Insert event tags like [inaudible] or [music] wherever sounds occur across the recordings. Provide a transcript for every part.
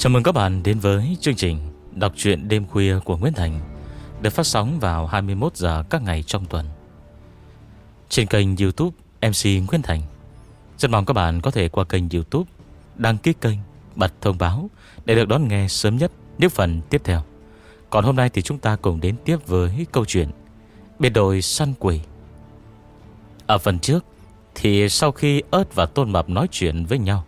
Chào mừng các bạn đến với chương trình Đọc truyện đêm khuya của Nguyễn Thành Được phát sóng vào 21 giờ các ngày trong tuần. Trên kênh youtube MC Nguyễn Thành. Rất mong các bạn có thể qua kênh youtube Đăng ký kênh, bật thông báo Để được đón nghe sớm nhất những phần tiếp theo. Còn hôm nay thì chúng ta cùng đến tiếp với câu chuyện Biệt đội săn quỷ. Ở phần trước Thì sau khi ớt và tôn mập nói chuyện với nhau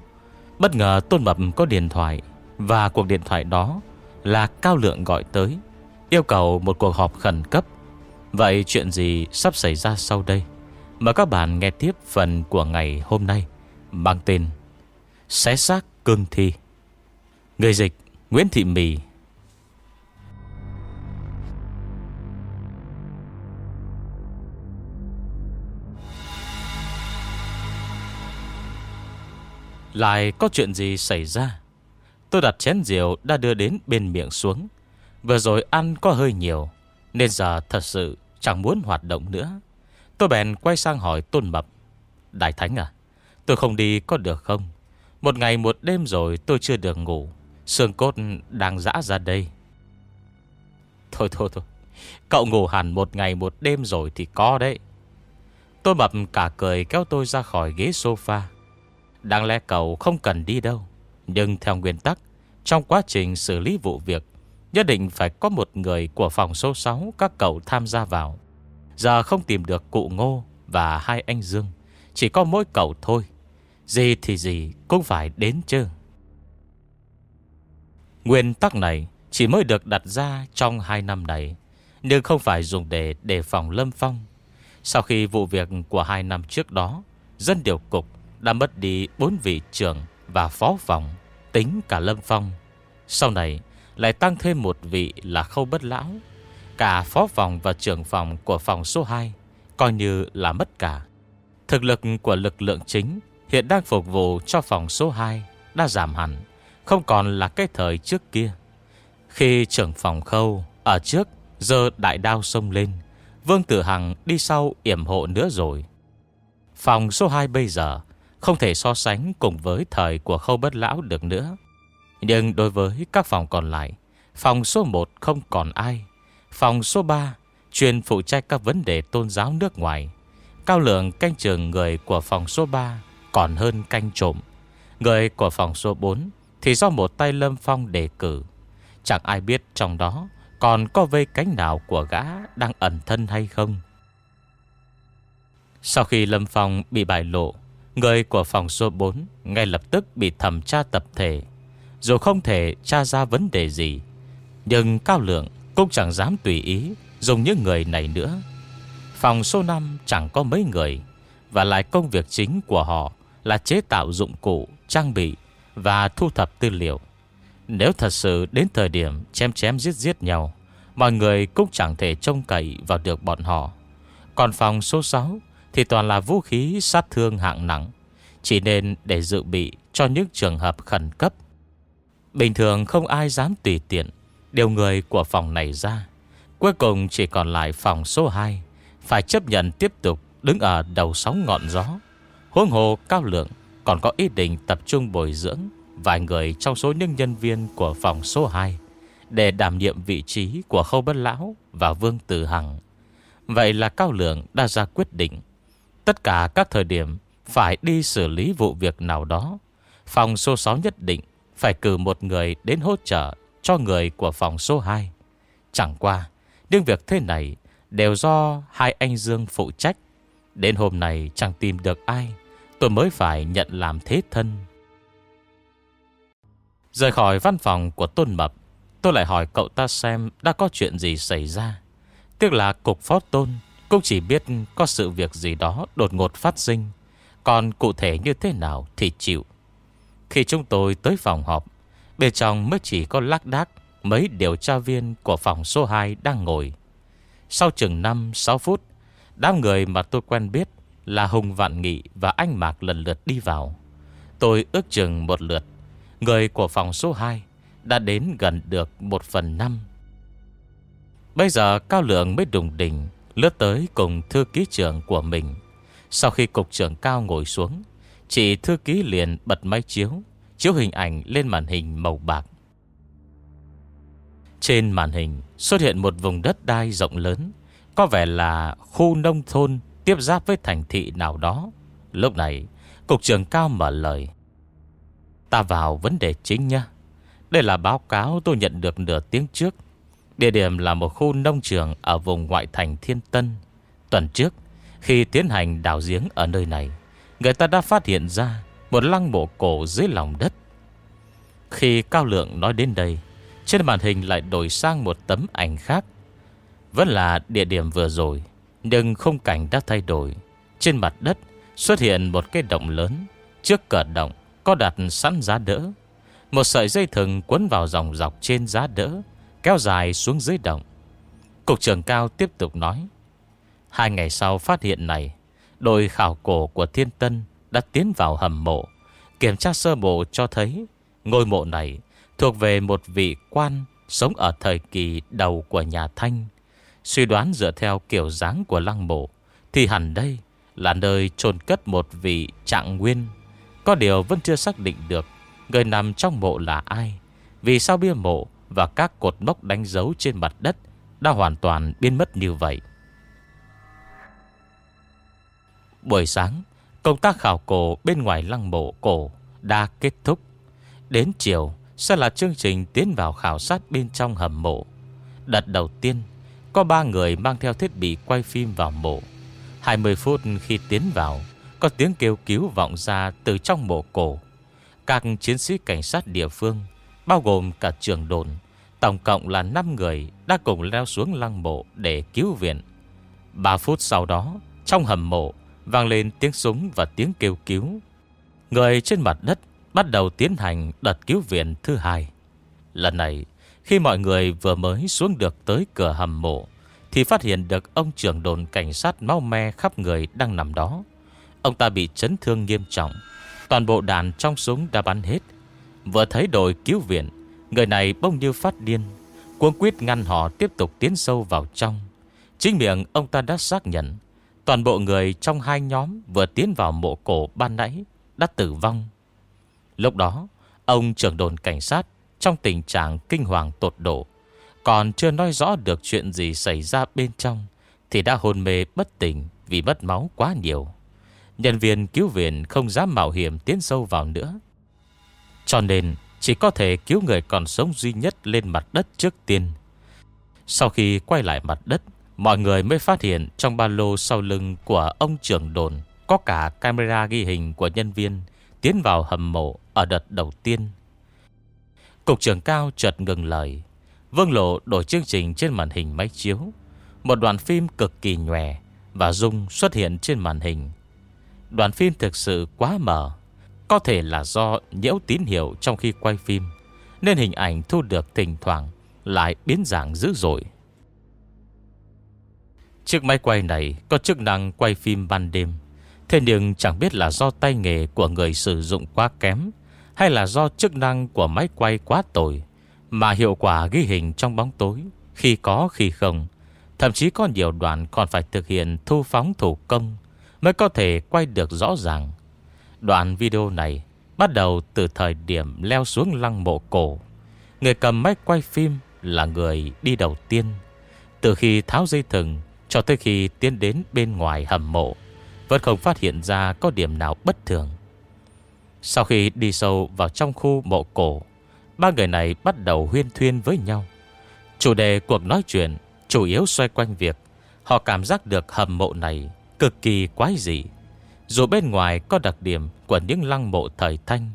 Bất ngờ tôn mập có điện thoại và cuộc điện thoại đó là Cao Lượng gọi tới, Yêu cầu một cuộc họp khẩn cấp. Vậy chuyện gì sắp xảy ra sau đây? Mời các bạn nghe tiếp phần của ngày hôm nay Mang tên Xé xác cương thi. Người dịch Nguyễn Thị Mì. Lại có chuyện gì xảy ra? Tôi đặt chén rượu đã đưa đến bên miệng xuống. Vừa rồi ăn có hơi nhiều, Nên giờ thật sự chẳng muốn hoạt động nữa. Tôi bèn quay sang hỏi Tôn Mập, Đại Thánh à Tôi không đi có được không? Một ngày một đêm rồi tôi chưa được ngủ, xương cốt đang dã ra đây. Thôi thôi thôi, Cậu ngủ hẳn một ngày một đêm rồi thì có đấy. Tôi mập cả cười kéo tôi ra khỏi ghế sofa. Đáng lẽ cậu không cần đi đâu nhưng theo nguyên tắc, Trong quá trình xử lý vụ việc, Nhất định phải có một người của phòng số 6 Các cậu tham gia vào. Giờ không tìm được cụ Ngô Và hai anh Dương, Chỉ có mỗi cậu thôi. Gì thì gì cũng phải đến chứ. Nguyên tắc này Chỉ mới được đặt ra trong hai năm này, Nhưng không phải dùng để đề phòng Lâm Phong. Sau khi vụ việc của hai năm trước đó, Dân điều cục đã mất đi bốn vị trưởng và phó phòng. Tính cả Lâm Phong. Sau này lại tăng thêm một vị là khâu bất lão. Cả phó phòng và trưởng phòng của phòng số 2 Coi như là mất cả. Thực lực của lực lượng chính Hiện đang phục vụ cho phòng số 2 Đã giảm hẳn, Không còn là cái thời trước kia. Khi trưởng phòng khâu Ở trước giờ đại đao sông lên, Vương Tử Hằng đi sau yểm hộ nữa rồi. Phòng số 2 bây giờ không thể so sánh cùng với thời của khâu bất lão được nữa. Nhưng đối với các phòng còn lại, Phòng số 1 không còn ai. Phòng số 3 Chuyên phụ trách các vấn đề tôn giáo nước ngoài. Cao lượng canh trường người của phòng số 3 Còn hơn canh trộm. Người của phòng số 4 Thì do một tay Lâm Phong đề cử. Chẳng ai biết trong đó Còn có vây cánh nào của gã Đang ẩn thân hay không. Sau khi Lâm Phong bị bại lộ Người của phòng số 4 ngay lập tức bị thẩm tra tập thể. Dù không thể tra ra vấn đề gì, nhưng Cao Lượng cũng chẳng dám tùy ý dùng những người này nữa. Phòng số 5 chẳng có mấy người, và lại công việc chính của họ là chế tạo dụng cụ, trang bị và thu thập tư liệu. Nếu thật sự đến thời điểm chém chém giết giết nhau, mọi người cũng chẳng thể trông cậy vào được bọn họ. Còn phòng số 6 thì toàn là vũ khí, sát thương hạng nặng. Chỉ nên để dự bị cho những trường hợp khẩn cấp. Bình thường không ai dám tùy tiện Điều người của phòng này ra. Cuối cùng chỉ còn lại phòng số 2 Phải chấp nhận tiếp tục đứng ở đầu sóng ngọn gió. Huống hồ cao lượng, Còn có ý định tập trung bồi dưỡng Vài người trong số những nhân viên của phòng số 2 Để đảm nhiệm vị trí của Khâu Bất Lão và Vương Tử Hằng. Vậy là Cao Lượng đã ra quyết định. Tất cả các thời điểm phải đi xử lý vụ việc nào đó. Phòng số 6 nhất định phải cử một người đến hỗ trợ cho người của phòng số 2. Chẳng qua, những việc thế này đều do hai anh Dương phụ trách. Đến hôm nay chẳng tìm được ai, tôi mới phải nhận làm thế thân. Rời khỏi văn phòng của Tôn Mập, tôi lại hỏi cậu ta xem đã có chuyện gì xảy ra. Tiếc là cục phó Tôn cũng chỉ biết có sự việc gì đó đột ngột phát sinh. Còn cụ thể như thế nào thì chịu. Khi chúng tôi tới phòng họp, Bên trong mới chỉ có lác đác Mấy điều tra viên của phòng số 2 đang ngồi. Sau chừng 5-6 phút, Đám người mà tôi quen biết Là Hùng Vạn Nghị và anh Mạc lần lượt đi vào. Tôi ước chừng một lượt, Người của phòng số 2 Đã đến gần được 1 phần 5 Bây giờ Cao Lượng mới đùng đỉnh Lướt tới cùng thư ký trưởng của mình. Sau khi cục trưởng cao ngồi xuống, Chị thư ký liền bật máy chiếu Chiếu hình ảnh lên màn hình màu bạc. Trên màn hình xuất hiện một vùng đất đai rộng lớn, Có vẻ là khu nông thôn Tiếp giáp với thành thị nào đó. Lúc này, Cục trưởng cao mở lời. Ta vào vấn đề chính nha. Đây là báo cáo tôi nhận được nửa tiếng trước. Địa điểm là một khu nông trường Ở vùng ngoại thành Thiên Tân. Tuần trước, Khi tiến hành đào giếng ở nơi này, Người ta đã phát hiện ra Một lăng mộ cổ dưới lòng đất. Khi Cao Lượng nói đến đây, Trên màn hình lại đổi sang một tấm ảnh khác. Vẫn là địa điểm vừa rồi, Nhưng không cảnh đã thay đổi. Trên mặt đất xuất hiện một cái động lớn, Trước cửa động có đặt sẵn giá đỡ. Một sợi dây thừng quấn vào dòng dọc trên giá đỡ. Kéo dài xuống dưới động Cục trưởng cao tiếp tục nói, Hai ngày sau phát hiện này, Đội khảo cổ của Thiên Tân Đã tiến vào hầm mộ, Kiểm tra sơ bộ cho thấy Ngôi mộ này thuộc về một vị quan Sống ở thời kỳ đầu của nhà Thanh. Suy đoán dựa theo kiểu dáng của lăng mộ, Thì hẳn đây là nơi chôn cất một vị trạng nguyên. Có điều vẫn chưa xác định được Người nằm trong mộ là ai, Vì sao bia mộ và các cột mốc đánh dấu trên mặt đất Đã hoàn toàn biến mất như vậy. Buổi sáng, Công tác khảo cổ bên ngoài lăng mộ cổ Đã kết thúc. Đến chiều, sẽ là chương trình tiến vào khảo sát bên trong hầm mộ. Đợt đầu tiên, Có ba người mang theo thiết bị quay phim vào mộ. 20 phút khi tiến vào, Có tiếng kêu cứu vọng ra từ trong mộ cổ. Các chiến sĩ cảnh sát địa phương, Bao gồm cả trường đồn Tổng cộng là 5 người Đã cùng leo xuống lăng mộ để cứu viện. 3 phút sau đó, Trong hầm mộ, Vang lên tiếng súng và tiếng kêu cứu. Người trên mặt đất Bắt đầu tiến hành đợt cứu viện thứ hai. Lần này, Khi mọi người vừa mới xuống được tới cửa hầm mộ, thì phát hiện được ông trưởng đồn cảnh sát mau me khắp người đang nằm đó. Ông ta bị chấn thương nghiêm trọng. Toàn bộ đạn trong súng đã bắn hết. Vừa thấy đội cứu viện Người này bông như phát điên. Cuốn quyết ngăn họ tiếp tục tiến sâu vào trong. Chính miệng ông ta đã xác nhận, Toàn bộ người trong hai nhóm Vừa tiến vào mộ cổ ban nãy Đã tử vong. Lúc đó, Ông trưởng đồn cảnh sát Trong tình trạng kinh hoàng tột độ, còn chưa nói rõ được chuyện gì xảy ra bên trong Thì đã hôn mê bất tỉnh Vì mất máu quá nhiều. Nhân viên cứu viện không dám mạo hiểm tiến sâu vào nữa. Cho nên chỉ có thể cứu người còn sống duy nhất lên mặt đất trước tiên. Sau khi quay lại mặt đất, Mọi người mới phát hiện trong ba lô sau lưng của ông trưởng đồn Có cả camera ghi hình của nhân viên Tiến vào hầm mộ ở đợt đầu tiên. Cục trưởng cao chợt ngừng lời. Vương Lộ đổi chương trình trên màn hình máy chiếu. Một đoạn phim cực kỳ nhòe Và rung xuất hiện trên màn hình. Đoạn phim thực sự quá mờ. Có thể là do nhiễu tín hiệu trong khi quay phim, Nên hình ảnh thu được thỉnh thoảng Lại biến dạng dữ dội. Chiếc máy quay này có chức năng quay phim ban đêm, Thế nhưng chẳng biết là do tay nghề của người sử dụng quá kém, Hay là do chức năng của máy quay quá tồi mà hiệu quả ghi hình trong bóng tối, Khi có khi không. Thậm chí có nhiều đoạn còn phải thực hiện thu phóng thủ công Mới có thể quay được rõ ràng. Đoạn video này Bắt đầu từ thời điểm leo xuống lăng mộ cổ. Người cầm máy quay phim là người đi đầu tiên. Từ khi tháo dây thừng Cho tới khi tiến đến bên ngoài hầm mộ, Vẫn không phát hiện ra có điểm nào bất thường. Sau khi đi sâu vào trong khu mộ cổ, Ba người này bắt đầu huyên thuyên với nhau. Chủ đề cuộc nói chuyện Chủ yếu xoay quanh việc Họ cảm giác được hầm mộ này Cực kỳ quái dị. Dù bên ngoài có đặc điểm Của những lăng mộ thời thanh,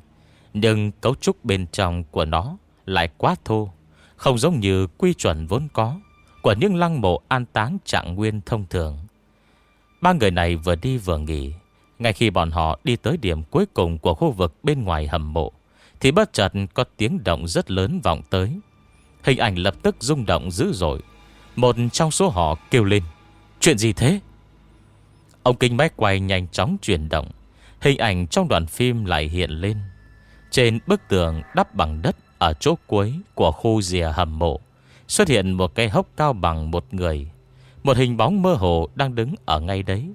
Nhưng cấu trúc bên trong của nó Lại quá thô, Không giống như quy chuẩn vốn có Của những lăng mộ an táng trạng nguyên thông thường. Ba người này vừa đi vừa nghỉ, Ngay khi bọn họ đi tới điểm cuối cùng Của khu vực bên ngoài hầm mộ, thì bất chợt có tiếng động rất lớn vọng tới. Hình ảnh lập tức rung động dữ dội, Một trong số họ kêu lên, Chuyện gì thế? Ông kinh máy quay nhanh chóng chuyển động. Hình ảnh trong đoạn phim lại hiện lên. Trên bức tường đắp bằng đất Ở chỗ cuối của khu rìa hầm mộ, Xuất hiện một cây hốc cao bằng một người. Một hình bóng mơ hồ đang đứng ở ngay đấy.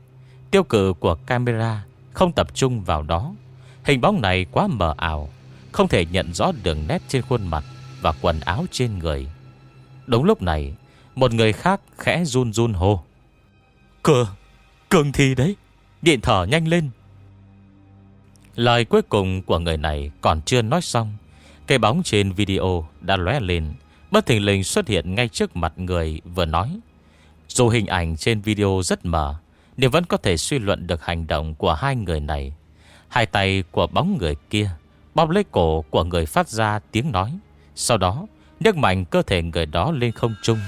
Tiêu cự của camera Không tập trung vào đó. Hình bóng này quá mờ ảo, không thể nhận rõ đường nét trên khuôn mặt Và quần áo trên người. Đúng lúc này, Một người khác khẽ run run hô. "Cơ!" Cường thi đấy. Điện thở nhanh lên. Lời cuối cùng của người này còn chưa nói xong Cây bóng trên video đã lóe lên. Bất thình lình xuất hiện ngay trước mặt người vừa nói. Dù hình ảnh trên video rất mờ, Nhưng vẫn có thể suy luận được hành động của hai người này. Hai tay của bóng người kia, Bóp lấy cổ của người phát ra tiếng nói. Sau đó, nhấc mạnh cơ thể người đó lên không trung,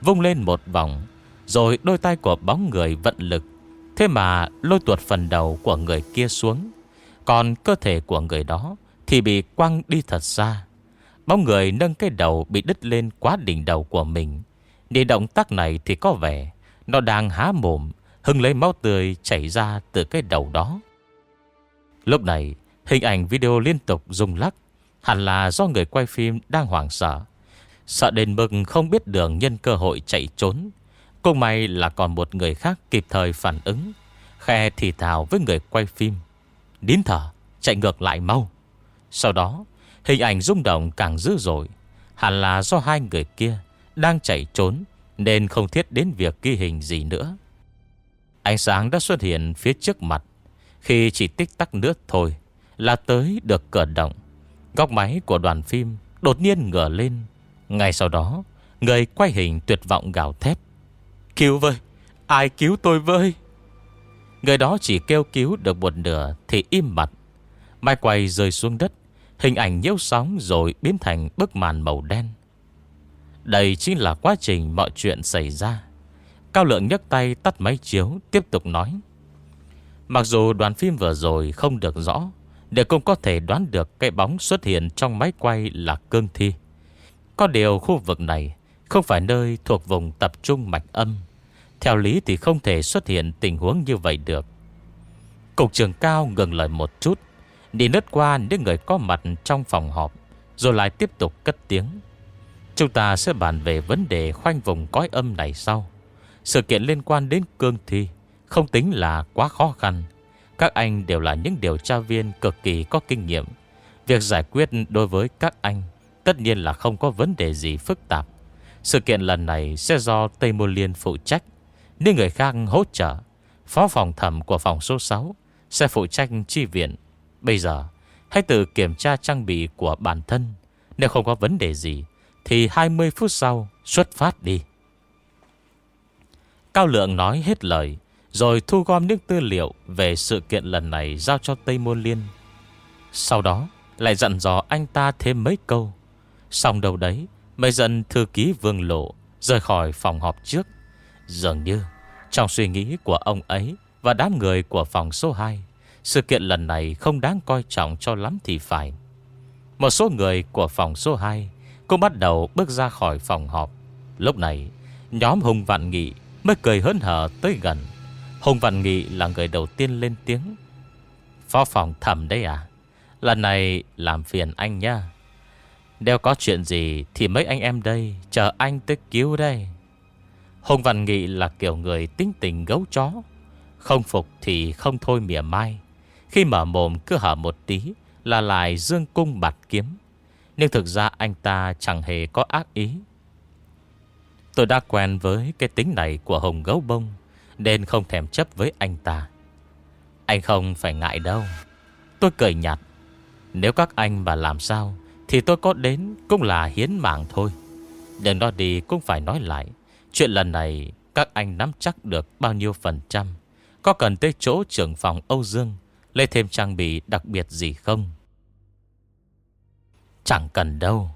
Vung lên một vòng, Rồi đôi tay của bóng người vận lực Thế mà lôi tuột phần đầu của người kia xuống. Còn cơ thể của người đó Thì bị quăng đi thật xa. Bóng người nâng cái đầu bị đứt lên quá đỉnh đầu của mình. Để động tác này thì có vẻ Nó đang há mồm, Hưng lấy máu tươi chảy ra từ cái đầu đó. Lúc này, Hình ảnh video liên tục rung lắc. Hẳn là do người quay phim đang hoảng sợ. Sợ đến mức không biết đường nhân cơ hội chạy trốn. Cũng may là còn một người khác kịp thời phản ứng. Khe thì thào với người quay phim. Nín thở, Chạy ngược lại mau. Sau đó, Hình ảnh rung động càng dữ dội. Hẳn là do hai người kia Đang chạy trốn, Nên không thiết đến việc ghi hình gì nữa. Ánh sáng đã xuất hiện phía trước mặt. Khi chỉ tích tắc nữa thôi, Là tới được cờ động. Góc máy của đoàn phim Đột nhiên ngửa lên. Ngay sau đó, Người quay hình tuyệt vọng gào thét. Cứu với, Ai cứu tôi với? Người đó chỉ kêu cứu được một nửa Thì im mặt. Mai quay rơi xuống đất, Hình ảnh nhiễu sóng rồi biến thành bức màn màu đen. Đây chính là quá trình mọi chuyện xảy ra. Cao lượng nhấc tay tắt máy chiếu, Tiếp tục nói. Mặc dù đoàn phim vừa rồi không được rõ, Để cũng có thể đoán được Cái bóng xuất hiện trong máy quay là cương thi. Có điều khu vực này không phải nơi thuộc vùng tập trung mạch âm. Theo lý thì không thể xuất hiện tình huống như vậy được. Cục trưởng cao ngừng lời một chút, Đi lướt qua những người có mặt trong phòng họp, Rồi lại tiếp tục cất tiếng. Chúng ta sẽ bàn về vấn đề khoanh vùng cõi âm này sau. Sự kiện liên quan đến cương thi Không tính là quá khó khăn. Các anh đều là những điều tra viên cực kỳ có kinh nghiệm. Việc giải quyết đối với các anh Tất nhiên là không có vấn đề gì phức tạp. Sự kiện lần này sẽ do Tây Môn Liên phụ trách Nếu người khác hỗ trợ. Phó phòng thẩm của phòng số 6 Sẽ phụ trách chi viện. Bây giờ, Hãy tự kiểm tra trang bị của bản thân. Nếu không có vấn đề gì, Thì 20 phút sau xuất phát đi. Cao Lượng nói hết lời, Rồi thu gom những tư liệu Về sự kiện lần này giao cho Tây Môn Liên. Sau đó, Lại dặn dò anh ta thêm mấy câu. Xong đầu đấy Mới dân thư ký vương lộ Rời khỏi phòng họp trước. Dường như Trong suy nghĩ của ông ấy Và đám người của phòng số 2 sự kiện lần này không đáng coi trọng cho lắm thì phải. Một số người của phòng số 2 Cũng bắt đầu bước ra khỏi phòng họp. Lúc này, Nhóm Hùng Vạn Nghị mới cười hớn hở tới gần. Hùng Vạn Nghị là người đầu tiên lên tiếng. Phó phòng thầm đấy à? Lần này làm phiền anh nha nếu có chuyện gì Thì mấy anh em đây Chờ anh tới cứu đây. Hùng Văn Nghị là kiểu người tính tình gấu chó. Không phục thì không thôi mỉa mai. Khi mở mồm cứ hở một tí Là lại dương cung bạt kiếm. Nhưng thực ra anh ta chẳng hề có ác ý. Tôi đã quen với cái tính này của Hồng Gấu Bông, Nên không thèm chấp với anh ta. Anh không phải ngại đâu. Tôi cười nhạt. Nếu các anh mà làm sao thì tôi có đến cũng là hiến mạng thôi. Đừng nói đi cũng phải nói lại, Chuyện lần này Các anh nắm chắc được bao nhiêu phần trăm. Có cần tới chỗ trưởng phòng Âu Dương Lấy thêm trang bị đặc biệt gì không? Chẳng cần đâu.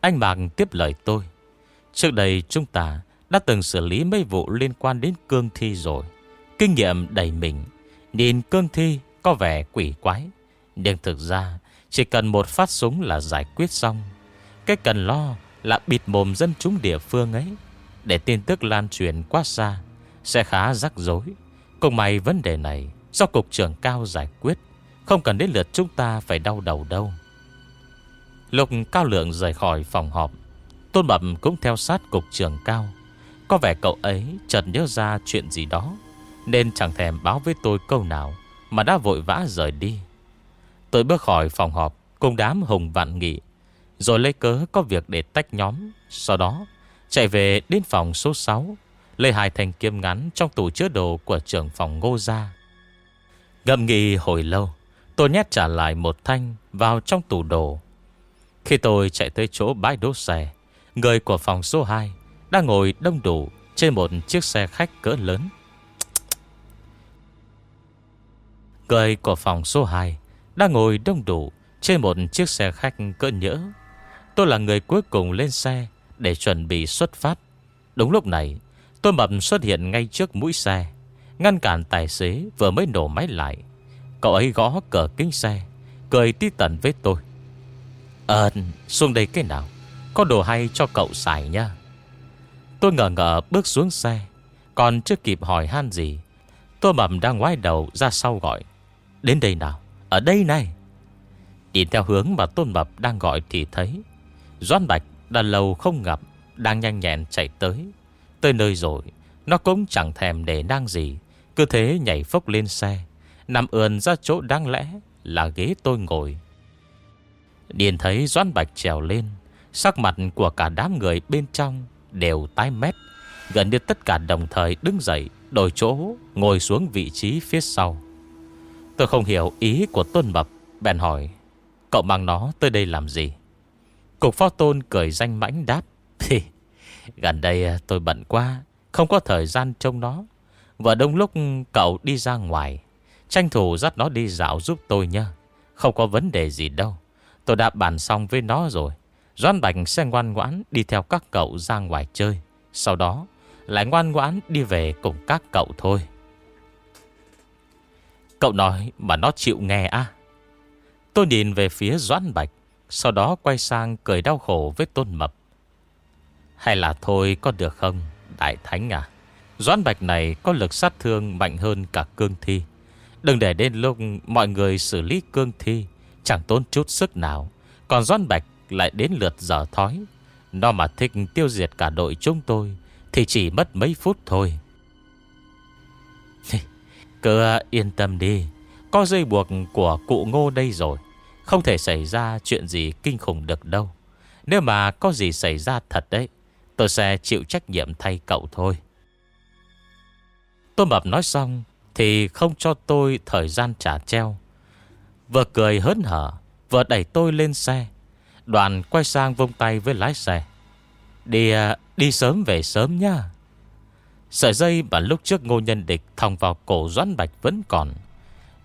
Anh Mạc tiếp lời tôi. Trước đây chúng ta Đã từng xử lý mấy vụ liên quan đến cương thi rồi. Kinh nghiệm đầy mình. Nhìn cương thi có vẻ quỷ quái, Nhưng thực ra chỉ cần một phát súng là giải quyết xong. Cái cần lo là bịt mồm dân chúng địa phương ấy. Để tin tức lan truyền quá xa, Sẽ khá rắc rối. Cùng may vấn đề này Do cục trưởng cao giải quyết, Không cần đến lượt chúng ta phải đau đầu đâu. Lục cao lượng rời khỏi phòng họp. Tôn Mập cũng theo sát cục trưởng cao. Có vẻ cậu ấy chợt nhớ ra chuyện gì đó, Nên chẳng thèm báo với tôi câu nào Mà đã vội vã rời đi. Tôi bước khỏi phòng họp, Cùng đám hùng vạn nghị, Rồi lấy cớ có việc để tách nhóm. Sau đó, Chạy về đến phòng số 6 Lấy hai thanh kiếm ngắn Trong tủ chứa đồ của trưởng phòng ngô gia. Ngâm nghị hồi lâu, Tôi nhét trả lại một thanh Vào trong tủ đồ. Khi tôi chạy tới chỗ bãi đỗ xe, Người của phòng số 2 Đang ngồi đông đủ Trên một chiếc xe khách cỡ lớn. Người của phòng số 2 đang ngồi đông đủ Trên một chiếc xe khách cỡ nhỡ. Tôi là người cuối cùng lên xe Để chuẩn bị xuất phát. Đúng lúc này, Tôi mập xuất hiện ngay trước mũi xe, Ngăn cản tài xế vừa mới nổ máy lại. Cậu ấy gõ cờ kính xe, Cười tí tận với tôi. Ờ xuống đây cái nào? Có đồ hay cho cậu xài nha. Tôi ngờ ngờ bước xuống xe, Còn chưa kịp hỏi han gì, Tôi mầm đang ngoái đầu ra sau gọi, Đến đây nào. Ở đây này. Nhìn theo hướng mà Tôn Mập đang gọi thì thấy Doan Bạch đã lâu không gặp, Đang nhanh nhẹn chạy tới. Tới nơi rồi, Nó cũng chẳng thèm để đang gì, Cứ thế nhảy phốc lên xe, Nằm ườn ra chỗ đáng lẽ Là ghế tôi ngồi. Điền thấy Doan Bạch trèo lên, Sắc mặt của cả đám người bên trong Đều tái mét, Gần như tất cả đồng thời đứng dậy, Đổi chỗ, ngồi xuống vị trí phía sau. Tôi không hiểu ý của Tôn Mập. Bèn hỏi, Cậu mang nó tới đây làm gì? Cục phó tôn cười danh mãnh đáp Thì gần đây à, tôi bận quá, Không có thời gian trông nó. Và đông lúc cậu đi ra ngoài, Tranh thủ dắt nó đi dạo giúp tôi nhé Không có vấn đề gì đâu. Tôi đã bàn xong với nó rồi. Doan Bạch sẽ ngoan ngoãn đi theo các cậu ra ngoài chơi. Sau đó, lại ngoan ngoãn đi về cùng các cậu thôi. Cậu nói mà nó chịu nghe à Tôi nhìn về phía Doãn Bạch, Sau đó quay sang cười đau khổ với Tôn Mập. Hay là thôi, có được không, Đại Thánh à? Doãn Bạch này có lực sát thương mạnh hơn cả cương thi. Đừng để đến lúc mọi người xử lý cương thi, Chẳng tốn chút sức nào. Còn Doãn Bạch lại đến lượt giờ thói. Nó mà thích tiêu diệt cả đội chúng tôi, Thì chỉ mất mấy phút thôi. Cứ à, yên tâm đi. Có dây buộc của cụ ngô đây rồi. Không thể xảy ra chuyện gì kinh khủng được đâu. Nếu mà có gì xảy ra thật đấy, Tôi sẽ chịu trách nhiệm thay cậu thôi. Tôi mập nói xong Thì không cho tôi thời gian trả treo. Vừa cười hớn hở, Vừa đẩy tôi lên xe. Đoàn quay sang vông tay với lái xe. Đi à, đi sớm về sớm nha Sợi dây mà lúc trước ngô nhân địch Thòng vào cổ Doãn Bạch vẫn còn.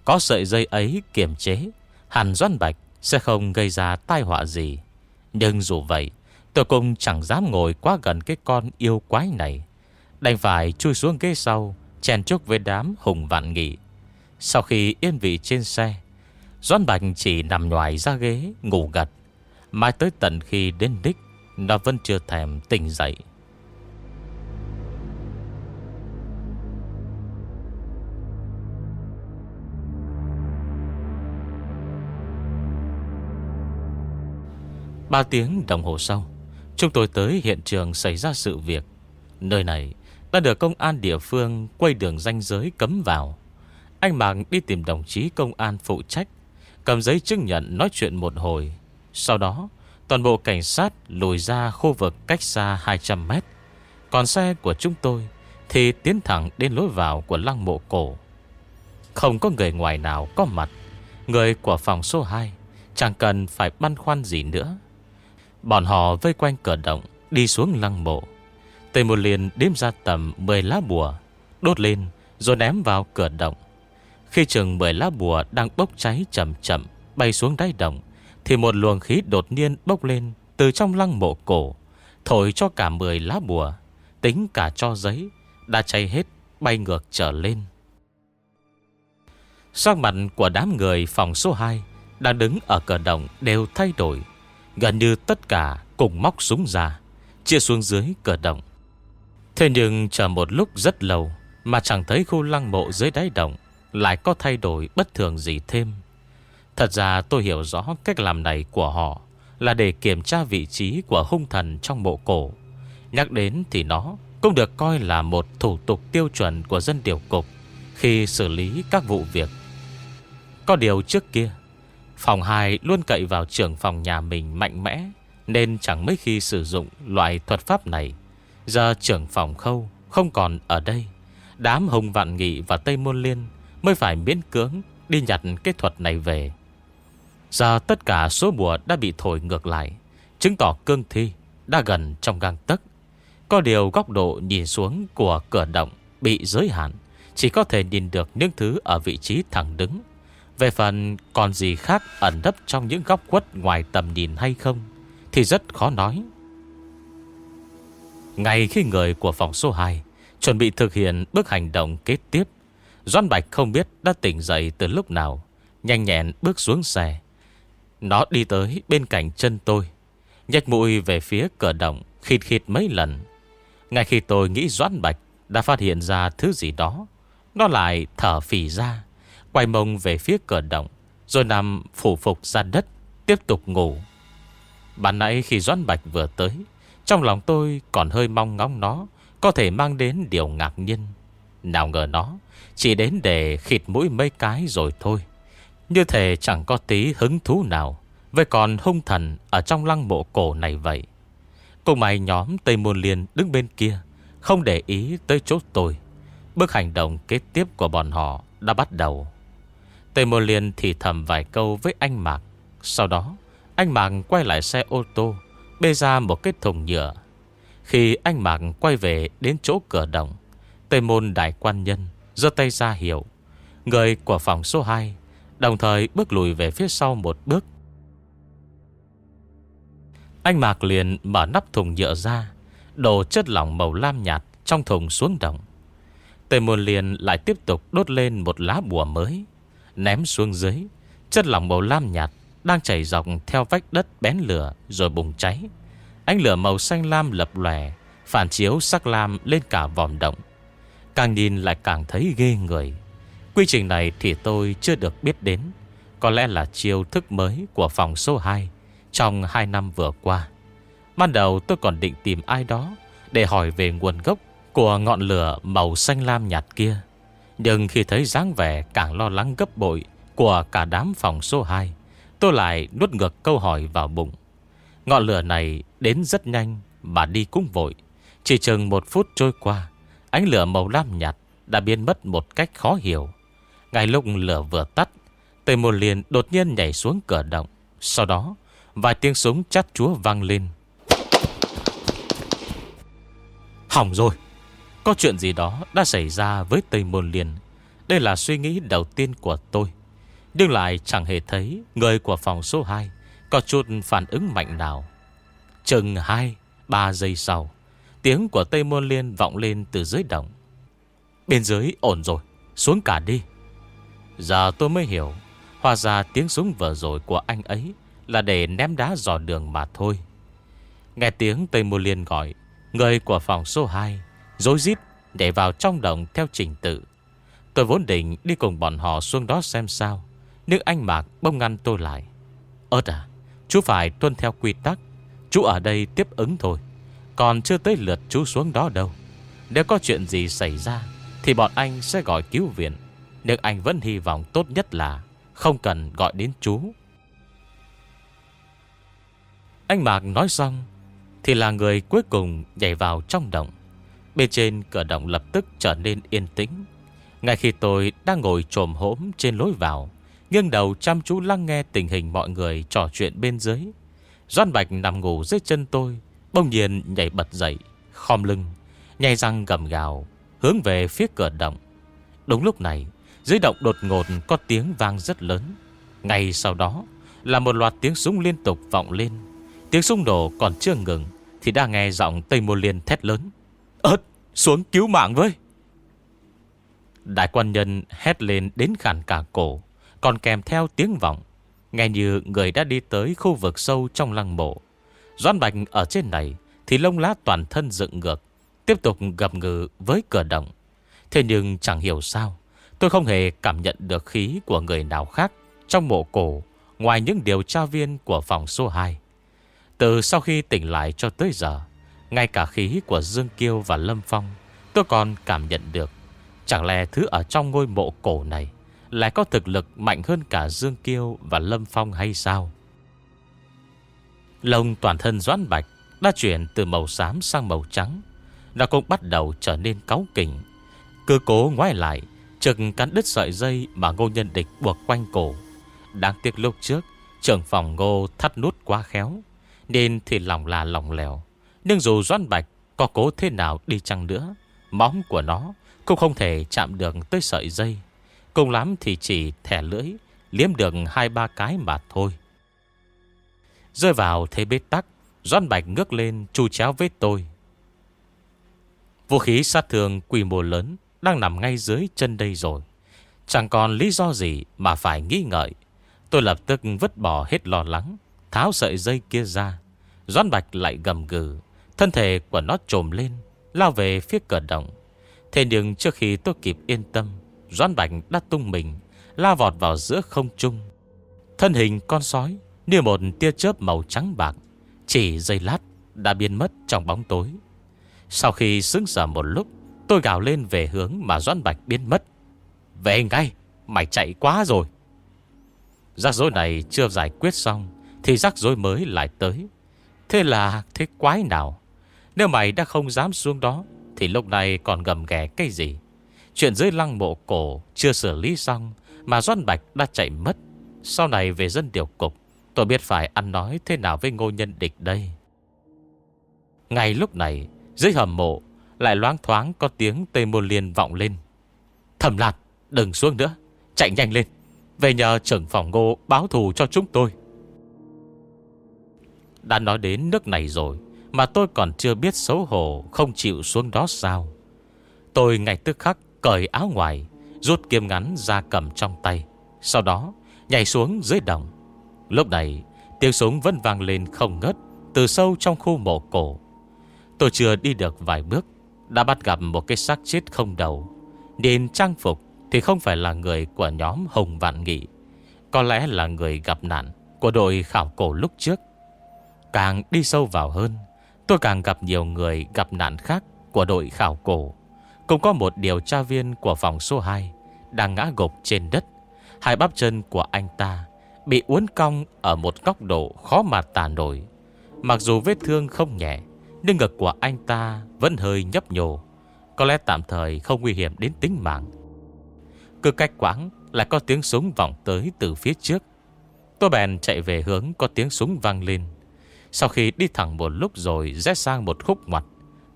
Có sợi dây ấy kiềm chế, Hẳn Doãn Bạch sẽ không gây ra tai họa gì. Nhưng dù vậy, Tôi cũng chẳng dám ngồi quá gần cái con yêu quái này. Đành phải chui xuống ghế sau, Chèn chúc với đám hùng vạn nghị. Sau khi yên vị trên xe, Doãn Bạch chỉ nằm ngoài ra ghế, Ngủ gật. Mai tới tận khi đến đích, Nó vẫn chưa thèm tỉnh dậy. Ba tiếng đồng hồ sau, Chúng tôi tới hiện trường xảy ra sự việc. Nơi này đã được công an địa phương Quay đường ranh giới cấm vào. Anh Mạng đi tìm đồng chí công an phụ trách, Cầm giấy chứng nhận nói chuyện một hồi. Sau đó, Toàn bộ cảnh sát lùi ra khu vực cách xa 200 mét. Còn xe của chúng tôi Thì tiến thẳng đến lối vào của lăng mộ cổ. Không có người ngoài nào có mặt. Người của phòng số 2 Chẳng cần phải băn khoăn gì nữa. Bọn họ vây quanh cửa động, Đi xuống lăng mộ. Tề một liền đếm ra tầm 10 lá bùa, Đốt lên rồi ném vào cửa động. Khi chừng 10 lá bùa đang bốc cháy chậm chậm, Bay xuống đáy động, Thì một luồng khí đột nhiên bốc lên Từ trong lăng mộ cổ, Thổi cho cả 10 lá bùa, Tính cả cho giấy, Đã cháy hết, bay ngược trở lên. Sắc mặt của đám người phòng số 2 Đang đứng ở cửa động đều thay đổi. Gần như tất cả cùng móc súng ra, Chia xuống dưới cửa động. Thế nhưng chờ một lúc rất lâu Mà chẳng thấy khu lăng mộ dưới đáy động Lại có thay đổi bất thường gì thêm. Thật ra tôi hiểu rõ cách làm này của họ Là để kiểm tra vị trí của hung thần trong mộ cổ. Nhắc đến thì nó cũng được coi là một thủ tục tiêu chuẩn của dân điều cục Khi xử lý các vụ việc. Có điều trước kia Phòng 2 luôn cậy vào trưởng phòng nhà mình mạnh mẽ, Nên chẳng mấy khi sử dụng loại thuật pháp này. Giờ trưởng phòng khâu Không còn ở đây. Đám Hồng Vạn Nghị và Tây Môn Liên Mới phải miễn cưỡng đi nhặt cái thuật này về. Giờ tất cả số bùa đã bị thổi ngược lại, Chứng tỏ cương thi Đã gần trong gang tấc. Có điều góc độ nhìn xuống của cửa động Bị giới hạn, Chỉ có thể nhìn được những thứ ở vị trí thẳng đứng. Về phần còn gì khác ẩn nấp trong những góc quất ngoài tầm nhìn hay không, Thì rất khó nói. Ngay khi người của phòng số 2 Chuẩn bị thực hiện bước hành động kế tiếp Doan Bạch không biết đã tỉnh dậy từ lúc nào, Nhanh nhẹn bước xuống xe. Nó đi tới bên cạnh chân tôi Nhạch mũi về phía cửa động, Khịt khịt mấy lần. Ngay khi tôi nghĩ Doan Bạch Đã phát hiện ra thứ gì đó, Nó lại thở phì ra. Quay mông về phía cửa động, Rồi nằm phủ phục ra đất, Tiếp tục ngủ. Bạn nãy khi Doan Bạch vừa tới, Trong lòng tôi còn hơi mong ngóng nó Có thể mang đến điều ngạc nhiên. Nào ngờ nó Chỉ đến để khịt mũi mấy cái rồi thôi. Như thể chẳng có tí hứng thú nào Với còn hung thần Ở trong lăng mộ cổ này vậy. Cùng mày nhóm Tây Môn Liên đứng bên kia, Không để ý tới chỗ tôi. Bước hành động kế tiếp của bọn họ Đã bắt đầu. Tây Môn Liên thì thầm vài câu với anh Mạc. Sau đó, Anh Mạc quay lại xe ô tô, Bê ra một cái thùng nhựa. Khi anh Mạc quay về đến chỗ cửa động Tây Môn Đại Quan Nhân giơ tay ra hiệu. Người của phòng số 2 Đồng thời bước lùi về phía sau một bước. Anh Mạc liền mở nắp thùng nhựa ra, Đổ chất lỏng màu lam nhạt Trong thùng xuống động. Tề môn liền lại tiếp tục đốt lên Một lá bùa mới. Ném xuống dưới. Chất lỏng màu lam nhạt Đang chảy dọc theo vách đất bén lửa Rồi bùng cháy. Ánh lửa màu xanh lam lập lòe, Phản chiếu sắc lam lên cả vòm động. Càng nhìn lại càng thấy ghê người. Quy trình này thì tôi chưa được biết đến. Có lẽ là chiêu thức mới Của phòng số 2 Trong 2 năm vừa qua. Ban đầu tôi còn định tìm ai đó Để hỏi về nguồn gốc Của ngọn lửa màu xanh lam nhạt kia. Nhưng khi thấy dáng vẻ Càng lo lắng gấp bội Của cả đám phòng số 2 Tôi lại nuốt ngược câu hỏi vào bụng. Ngọn lửa này đến rất nhanh Mà đi cũng vội. Chỉ chừng một phút trôi qua, Ánh lửa màu lam nhạt Đã biến mất một cách khó hiểu. Ngay lúc lửa vừa tắt, Tề môn liền đột nhiên nhảy xuống cửa động. Sau đó, Vài tiếng súng chát chúa vang lên. Hỏng rồi. Có chuyện gì đó đã xảy ra với Tây Môn Liên. Đây là suy nghĩ đầu tiên của tôi. Nhưng lại chẳng hề thấy Người của phòng số 2 Có chút phản ứng mạnh nào. Chừng 2 3 giây sau, Tiếng của Tây Môn Liên vọng lên từ dưới động. Bên dưới ổn rồi, Xuống cả đi. Giờ tôi mới hiểu, Hóa ra tiếng súng vừa rồi của anh ấy Là để ném đá dò đường mà thôi. Nghe tiếng Tây môn Liên gọi, Người của phòng số 2 Dối rít để vào trong động theo trình tự. Tôi vốn định đi cùng bọn họ xuống đó xem sao, Nhưng anh Mạc bông ngăn tôi lại. Ơt à Chú phải tuân theo quy tắc, Chú ở đây tiếp ứng thôi, Còn chưa tới lượt chú xuống đó đâu. Nếu có chuyện gì xảy ra, Thì bọn anh sẽ gọi cứu viện, nhưng anh vẫn hy vọng tốt nhất là Không cần gọi đến chú. Anh Mạc nói xong Thì là người cuối cùng nhảy vào trong động Bên trên cửa động lập tức trở nên yên tĩnh. Ngay khi tôi đang ngồi trồm hỗm trên lối vào, Nghiêng đầu chăm chú lắng nghe tình hình mọi người trò chuyện bên dưới, Doan Bạch nằm ngủ dưới chân tôi Bông nhiên nhảy bật dậy, Khom lưng, Nhai răng gầm gào, Hướng về phía cửa động. Đúng lúc này, dưới động đột ngột có tiếng vang rất lớn. Ngay sau đó Là một loạt tiếng súng liên tục vọng lên. Tiếng súng nổ còn chưa ngừng Thì đã nghe giọng Tây Mô Liên thét lớn xuống cứu mạng với. Đại quan nhân hét lên đến khàn cả cổ Còn kèm theo tiếng vọng Nghe như người đã đi tới khu vực sâu trong lăng mộ. Doan Bạch ở trên này Thì lông lá toàn thân dựng ngược Tiếp tục gặp ngự với cửa động. Thế nhưng chẳng hiểu sao Tôi không hề cảm nhận được khí của người nào khác trong mộ cổ ngoài những điều tra viên của phòng số 2. Từ sau khi tỉnh lại cho tới giờ, ngay cả khí của Dương Kiêu và Lâm Phong, tôi còn cảm nhận được. Chẳng lẽ thứ ở trong ngôi mộ cổ này lại có thực lực mạnh hơn cả Dương Kiêu và Lâm Phong hay sao? Lông toàn thân doãn bạch đã chuyển từ màu xám sang màu trắng. Nó cũng bắt đầu trở nên cáu kỉnh Cứ cố ngoái lại Trực cắn đứt sợi dây mà ngô nhân địch buộc quanh cổ Đáng tiếc lúc trước, Trưởng phòng ngô thắt nút quá khéo, Nên thì lòng là lòng lèo nhưng dù Doan Bạch có cố thế nào đi chăng nữa Móng của nó Cũng không thể chạm được tới sợi dây. Cùng lắm thì chỉ thẻ lưỡi, Liếm được hai ba cái mà thôi. Rơi vào thế bế tắc Doan Bạch ngước lên chu chéo với tôi. Vũ khí sát thương quy mô lớn Đang nằm ngay dưới chân đây rồi. Chẳng còn lý do gì mà phải nghi ngợi. Tôi lập tức vứt bỏ hết lo lắng, Tháo sợi dây kia ra. Doan Bạch lại gầm gừ. Thân thể của nó trồm lên, Lao về phía cửa động. Thế nhưng trước khi tôi kịp yên tâm Doan Bạch đã tung mình, La vọt vào giữa không trung. Thân hình con sói Như một tia chớp màu trắng bạc, Chỉ giây lát đã biến mất trong bóng tối. Sau khi sững sờ một lúc, Tôi gào lên về hướng mà Doan Bạch biến mất. Về ngay, Mày chạy quá rồi. Rắc rối này chưa giải quyết xong Thì rắc rối mới lại tới. Thế là thế quái nào? Nếu mày đã không dám xuống đó, Thì lúc này còn gầm ghè cái gì? Chuyện dưới lăng mộ cổ Chưa xử lý xong, Mà Doan Bạch đã chạy mất. Sau này về dân điều cục, Tôi biết phải ăn nói thế nào với ngô nhân địch đây. Ngay lúc này, Dưới hầm mộ, Lại loáng thoáng có tiếng Tây Môn Liên vọng lên. Thầm lạt đừng xuống nữa, Chạy nhanh lên. Về nhờ trưởng phòng ngô báo thù cho chúng tôi. Đã nói đến nước này rồi mà tôi còn chưa biết xấu hổ Không chịu xuống đó sao. Tôi ngay tức khắc cởi áo ngoài, Rút kiếm ngắn ra cầm trong tay. Sau đó, nhảy xuống dưới đồng. Lúc này, tiếng súng vẫn vang lên không ngớt Từ sâu trong khu mộ cổ. Tôi chưa đi được vài bước, Đã bắt gặp một cái xác chết không đầu. Nên trang phục Thì không phải là người của nhóm Hồng Vạn Nghị, Có lẽ là người gặp nạn Của đội khảo cổ lúc trước. Càng đi sâu vào hơn Tôi càng gặp nhiều người gặp nạn khác Của đội khảo cổ. Cũng có một điều tra viên của phòng số 2 Đang ngã gục trên đất. Hai bắp chân của anh ta Bị uốn cong ở một góc độ khó mà tả nổi. Mặc dù vết thương không nhẹ, Nhưng ngực của anh ta vẫn hơi nhấp nhô. Có lẽ tạm thời không nguy hiểm đến tính mạng. Cứ cách quãng lại có tiếng súng vọng tới từ phía trước. Tôi bèn chạy về hướng có tiếng súng vang lên. Sau khi đi thẳng một lúc rồi rẽ sang một khúc ngoặt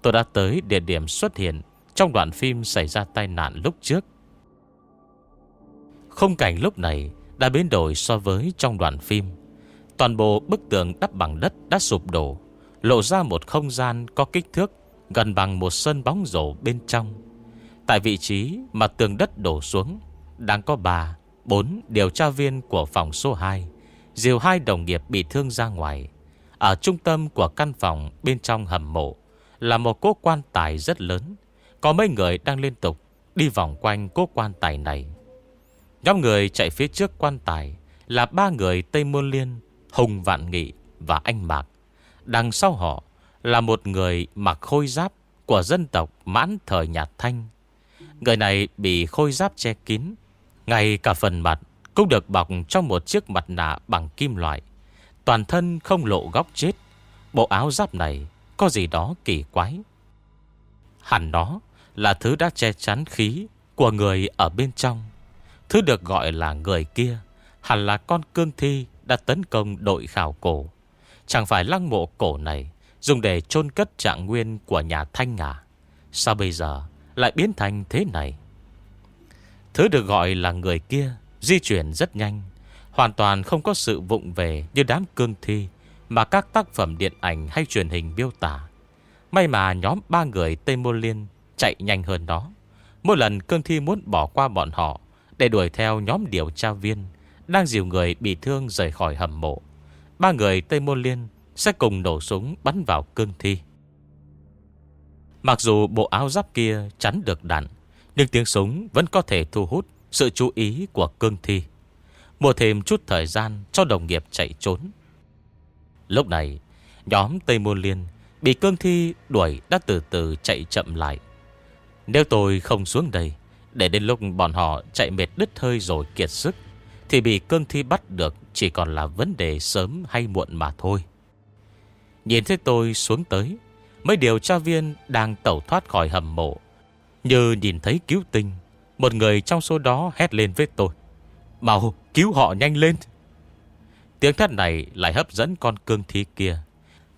Tôi đã tới địa điểm xuất hiện Trong đoạn phim xảy ra tai nạn lúc trước Không cảnh lúc này đã biến đổi so với trong đoạn phim. Toàn bộ bức tường đắp bằng đất đã sụp đổ, lộ ra một không gian có kích thước gần bằng một sân bóng rổ bên trong. Tại vị trí mà tường đất đổ xuống, đang có bà, bốn điều tra viên của phòng số 2, diều hai đồng nghiệp bị thương ra ngoài. Ở trung tâm của căn phòng bên trong hầm mộ là một cố quan tài rất lớn. Có mấy người đang liên tục đi vòng quanh cố quan tài này. Nhóm người chạy phía trước quan tài Là ba người Tây Môn Liên, Hùng Vạn Nghị và Anh Mạc Đằng sau họ Là một người mặc khôi giáp Của dân tộc mãn thời nhà thanh Người này bị khôi giáp che kín, Ngay cả phần mặt Cũng được bọc trong một chiếc mặt nạ bằng kim loại Toàn thân không lộ góc chết. Bộ áo giáp này Có gì đó kỳ quái. Hẳn nó là thứ đã che chắn khí Của người ở bên trong. Thứ được gọi là người kia Hẳn là con cương thi Đã tấn công đội khảo cổ. Chẳng phải lăng mộ cổ này Dùng để chôn cất trạng nguyên của nhà Thanh à? Sao bây giờ Lại biến thành thế này? Thứ được gọi là người kia Di chuyển rất nhanh. Hoàn toàn không có sự vụng về Như đám cương thi Mà các tác phẩm điện ảnh hay truyền hình miêu tả. May mà nhóm ba người Tây Môn Liên Chạy nhanh hơn đó Mỗi lần cương thi muốn bỏ qua bọn họ để đuổi theo nhóm điều tra viên, Đang dìu người bị thương rời khỏi hầm mộ, Ba người Tây Môn Liên Sẽ cùng nổ súng bắn vào cương thi. Mặc dù bộ áo giáp kia chắn được đạn, Nhưng tiếng súng vẫn có thể thu hút Sự chú ý của cương thi. Mua thêm chút thời gian cho đồng nghiệp chạy trốn. Lúc này, Nhóm Tây Môn Liên Bị cương thi đuổi đã từ từ chạy chậm lại. Nếu tôi không xuống đây, để đến lúc bọn họ chạy mệt đứt hơi rồi kiệt sức, Thì bị cương thi bắt được Chỉ còn là vấn đề sớm hay muộn mà thôi. Nhìn thấy tôi xuống tới, Mấy điều tra viên đang tẩu thoát khỏi hầm mộ. Như nhìn thấy cứu tinh, Một người trong số đó hét lên với tôi. Màu cứu họ nhanh lên. Tiếng thét này lại hấp dẫn con cương thi kia.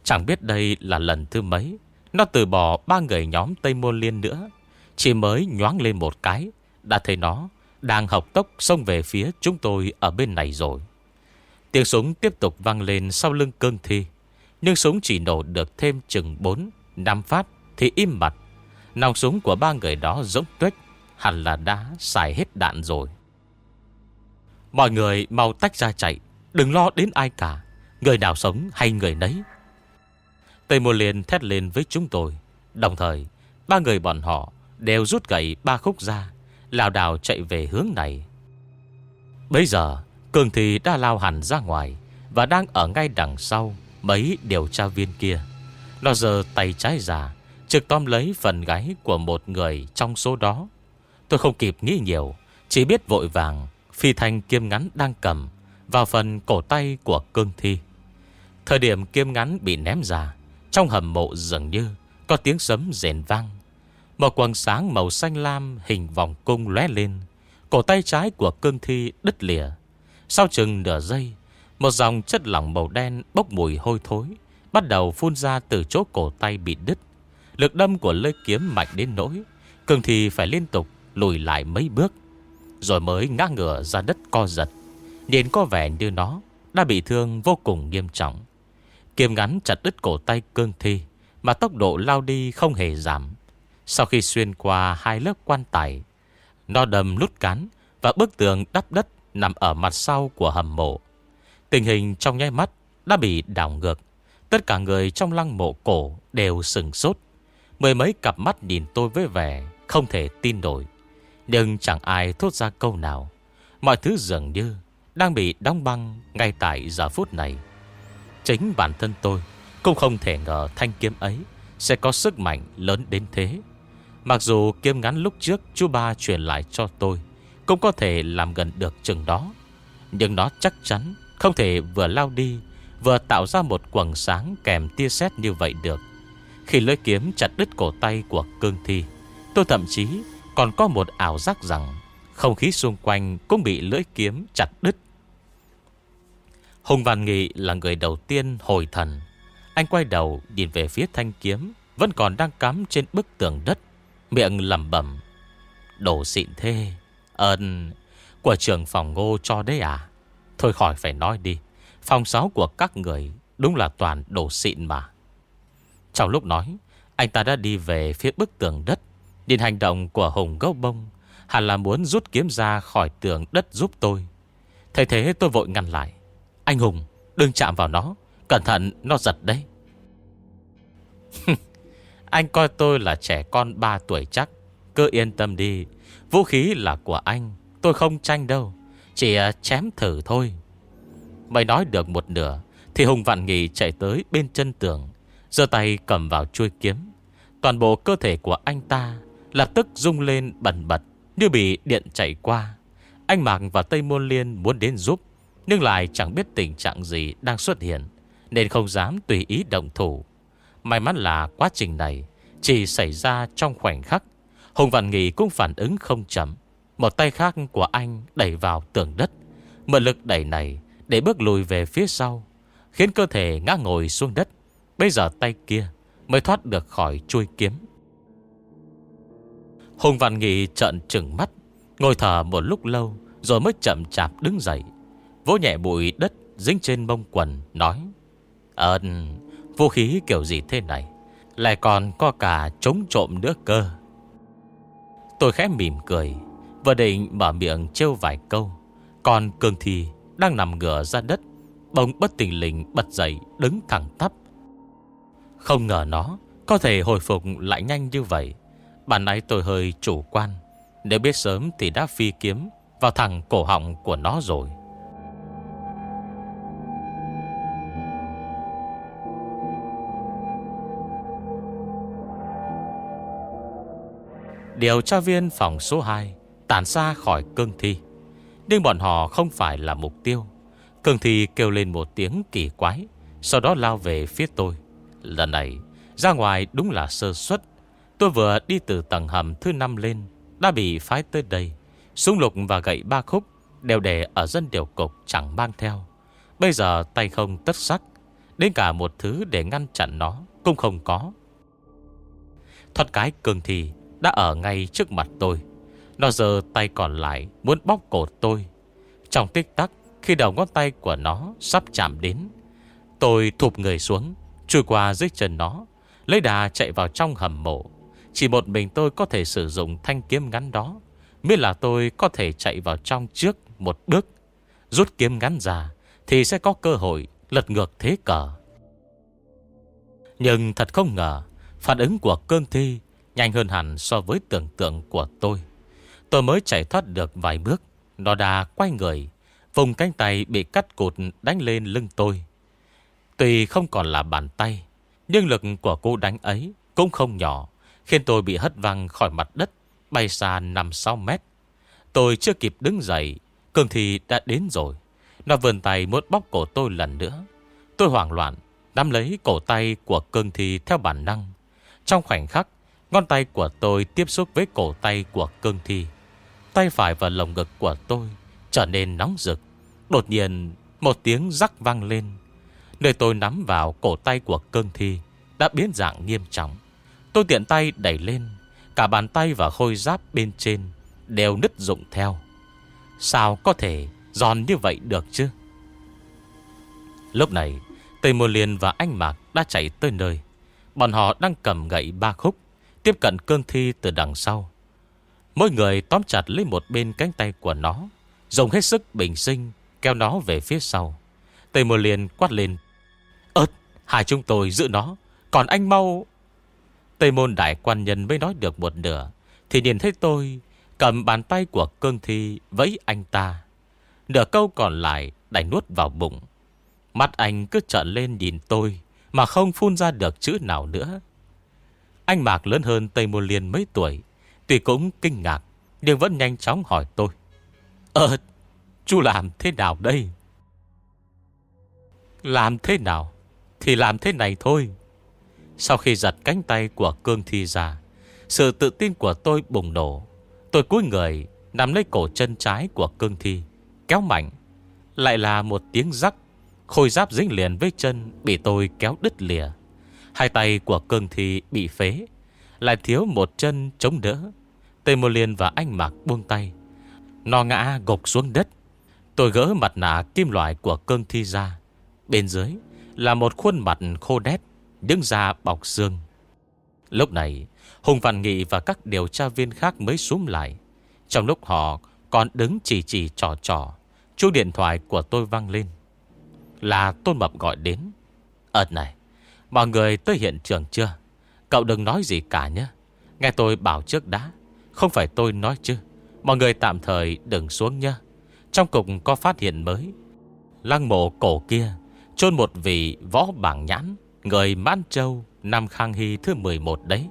Chẳng biết đây là lần thứ mấy, Nó từ bỏ ba người nhóm Tây Môn Liên nữa. Chỉ mới nhoáng lên một cái, Đã thấy nó đang học tốc xông về phía chúng tôi ở bên này rồi. Tiếng súng tiếp tục vang lên sau lưng cương thi, Nhưng súng chỉ nổ được thêm chừng 4 năm phát thì im mặt. Nòng súng của ba người đó giống tuếch, Hẳn là đã xài hết đạn rồi. Mọi người mau tách ra chạy, Đừng lo đến ai cả. Người nào sống hay người nấy. Tây Môn Liên thét lên với chúng tôi. Đồng thời, Ba người bọn họ đều rút gậy ba khúc ra Lào đảo chạy về hướng này. Bây giờ, Cường thì đã lao hẳn ra ngoài Và đang ở ngay đằng sau Mấy điều tra viên kia. Nó giờ tay trái ra, Trực tóm lấy phần gáy của một người trong số đó. Tôi không kịp nghĩ nhiều, Chỉ biết vội vàng Phi thanh kiếm ngắn đang cầm, Vào phần cổ tay của cương thi. Thời điểm kiếm ngắn bị ném ra, Trong hầm mộ dường như Có tiếng sấm rền vang. Một quần sáng màu xanh lam Hình vòng cung lóe lên, Cổ tay trái của cương thi đứt lìa. Sau chừng nửa giây, Một dòng chất lỏng màu đen bốc mùi hôi thối, Bắt đầu phun ra từ chỗ cổ tay bị đứt. Lực đâm của lưỡi kiếm mạnh đến nỗi, Cương thi phải liên tục lùi lại mấy bước. Rồi mới ngã ngửa ra đất co giật. Nhìn có vẻ như nó Đã bị thương vô cùng nghiêm trọng. Kiềm ngắn chặt đứt cổ tay cương thi, Mà tốc độ lao đi không hề giảm. Sau khi xuyên qua hai lớp quan tài, Nó đầm lút cán Và bức tường đắp đất Nằm ở mặt sau của hầm mộ. Tình hình trong nháy mắt Đã bị đảo ngược. Tất cả người trong lăng mộ cổ đều sừng sốt. Mười mấy cặp mắt nhìn tôi với vẻ Không thể tin nổi. Nhưng chẳng ai thốt ra câu nào. Mọi thứ dường như Đang bị đóng băng ngay tại giờ phút này. Chính bản thân tôi Cũng không thể ngờ thanh kiếm ấy Sẽ có sức mạnh lớn đến thế. Mặc dù kiếm ngắn lúc trước Chú ba truyền lại cho tôi Cũng có thể làm gần được chừng đó. Nhưng nó chắc chắn Không thể vừa lao đi, Vừa tạo ra một quầng sáng kèm tia sét như vậy được. Khi lưỡi kiếm chặt đứt cổ tay của cương thi, Tôi thậm chí còn có một ảo giác rằng Không khí xung quanh cũng bị lưỡi kiếm chặt đứt. Hùng Văn Nghị là người đầu tiên hồi thần. Anh quay đầu nhìn về phía thanh kiếm, Vẫn còn đang cắm trên bức tường đất, Miệng lầm bẩm, Đồ xịn thế Ơn Của trường phòng ngô cho đấy à? Thôi khỏi phải nói đi, Phòng sáu của các người Đúng là toàn đồ xịn mà. Trong lúc nói, Anh ta đã đi về phía bức tường đất. Nhìn hành động của Hùng gấu bông, Hẳn là muốn rút kiếm ra khỏi tường đất giúp tôi. Thấy thế tôi vội ngăn lại. Anh Hùng, đừng chạm vào nó. Cẩn thận, nó giật đấy. [laughs] Anh coi tôi là trẻ con 3 tuổi chắc. Cứ yên tâm đi. Vũ khí là của anh, Tôi không tranh đâu. Chỉ à, chém thử thôi. Mày nói được một nửa, Thì Hùng vạn nghị chạy tới bên chân tường, giơ tay cầm vào chuôi kiếm. Toàn bộ cơ thể của anh ta Lập tức rung lên bẩn bật Như bị điện chạy qua. Anh Mạc và Tây Môn Liên muốn đến giúp, Nhưng lại chẳng biết tình trạng gì đang xuất hiện, Nên không dám tùy ý động thủ. May mắn là quá trình này Chỉ xảy ra trong khoảnh khắc. Hùng Văn Nghị cũng phản ứng không chậm. Một tay khác của anh đẩy vào tường đất. Mượn lực đẩy này Để bước lùi về phía sau, Khiến cơ thể ngã ngồi xuống đất. Bây giờ tay kia Mới thoát được khỏi chuôi kiếm. Hùng Văn Nghị trợn trừng mắt, Ngồi thở một lúc lâu, Rồi mới chậm chạp đứng dậy, Vỗ nhẹ bụi đất dính trên bông quần, Nói, Ơn, Vũ khí kiểu gì thế này? Lại còn có cả chống trộm nữa cơ. Tôi khẽ mỉm cười, Vừa định mở miệng trêu vài câu, Còn cường thi đang nằm ngửa ra đất Bông bất tình lình bật dậy, đứng thẳng tắp. Không ngờ nó có thể hồi phục lại nhanh như vậy. Bản nãy tôi hơi chủ quan. Nếu biết sớm thì đã phi kiếm vào thẳng cổ họng của nó rồi. Điều tra viên phòng số 2 tản xa khỏi cương thi. Nhưng bọn họ không phải là mục tiêu. Cương thi kêu lên một tiếng kỳ quái, sau đó lao về phía tôi. Lần này Ra ngoài đúng là sơ suất Tôi vừa đi từ tầng hầm thứ năm lên, Đã bị phái tới đây Súng lục và gậy ba khúc Đều để ở dân điều cục chẳng mang theo. Bây giờ tay không tất sắc, Đến cả một thứ để ngăn chặn nó Cũng không có. Thoát cái cường thì Đã ở ngay trước mặt tôi. Nó giờ tay còn lại Muốn bóc cổ tôi. Trong tích tắc, Khi đầu ngón tay của nó sắp chạm đến, Tôi thụp người xuống, Chui qua dưới chân nó, Lấy đà chạy vào trong hầm mộ. Chỉ một mình tôi có thể sử dụng thanh kiếm ngắn đó. Miễn là tôi có thể chạy vào trong trước một bước. Rút kiếm ngắn ra Thì sẽ có cơ hội lật ngược thế cờ. Nhưng thật không ngờ, Phản ứng của cương thi Nhanh hơn hẳn so với tưởng tượng của tôi. Tôi mới chạy thoát được vài bước, Nó đã quay người, Vùng cánh tay bị cắt cụt đánh lên lưng tôi. Tuy không còn là bàn tay, Nhưng lực của cô đánh ấy Cũng không nhỏ. Khiến tôi bị hất văng khỏi mặt đất, Bay xa 5-6 mét. Tôi chưa kịp đứng dậy, Cường thì đã đến rồi. Nó vươn tay muốn bóc cổ tôi lần nữa. Tôi hoảng loạn, Nắm lấy cổ tay của cương thi theo bản năng. Trong khoảnh khắc, Ngón tay của tôi tiếp xúc với cổ tay của cương thi Tay phải và lồng ngực của tôi Trở nên nóng rực. Đột nhiên, một tiếng rắc vang lên. Nơi tôi nắm vào cổ tay của cương thi Đã biến dạng nghiêm trọng. Tôi tiện tay đẩy lên Cả bàn tay và khôi giáp bên trên Đều nứt rụng theo. Sao có thể giòn như vậy được chứ? Lúc này Tây Mô Liên và anh Mạc đã chạy tới nơi. Bọn họ đang cầm gậy ba khúc Tiếp cận cương thi từ đằng sau. Mỗi người tóm chặt lấy một bên cánh tay của nó Dùng hết sức bình sinh Kéo nó về phía sau. Tây Mô Liên quát lên Ơt, hai chúng tôi giữ nó Còn anh mau Tây Môn Đại quan nhân mới nói được một nửa, Thì nhìn thấy tôi, Cầm bàn tay của cương thi Vẫy anh ta. Nửa câu còn lại đành nuốt vào bụng. Mắt anh cứ trợn lên nhìn tôi, Mà không phun ra được chữ nào nữa. Anh Mạc lớn hơn Tây Môn Liên mấy tuổi, Tuy cũng kinh ngạc, Nhưng vẫn nhanh chóng hỏi tôi. Ờ Chú làm thế nào đây? Làm thế nào? Thì làm thế này thôi. Sau khi giật cánh tay của cương thi ra, Sự tự tin của tôi bùng nổ. Tôi cúi người, nắm lấy cổ chân trái của cương thi, Kéo mạnh. Lại là một tiếng rắc, Khôi giáp dính liền với chân Bị tôi kéo đứt lìa. Hai tay của cương thi bị phế, Lại thiếu một chân chống đỡ. Tề Mô Liên và anh Mạc buông tay Nó ngã gục xuống đất. Tôi gỡ mặt nạ kim loại của cương thi ra, Bên dưới Là một khuôn mặt khô đét. Đứng ra bọc xương. Lúc này, Hùng Văn Nghị và các điều tra viên khác mới xuống lại. Trong lúc họ còn đứng chỉ chỉ trò trò Chú điện thoại của tôi vang lên. Là Tôn Mập gọi đến. Ơt này, Mọi người tới hiện trường chưa? Cậu đừng nói gì cả nhé. Nghe tôi bảo trước đã, Không phải tôi nói chứ. Mọi người tạm thời đừng xuống nhé. Trong cục có phát hiện mới. Lăng mộ cổ kia chôn một vị võ bảng nhãn. Người Mãn Châu Năm Khang Hy thứ 11 đấy.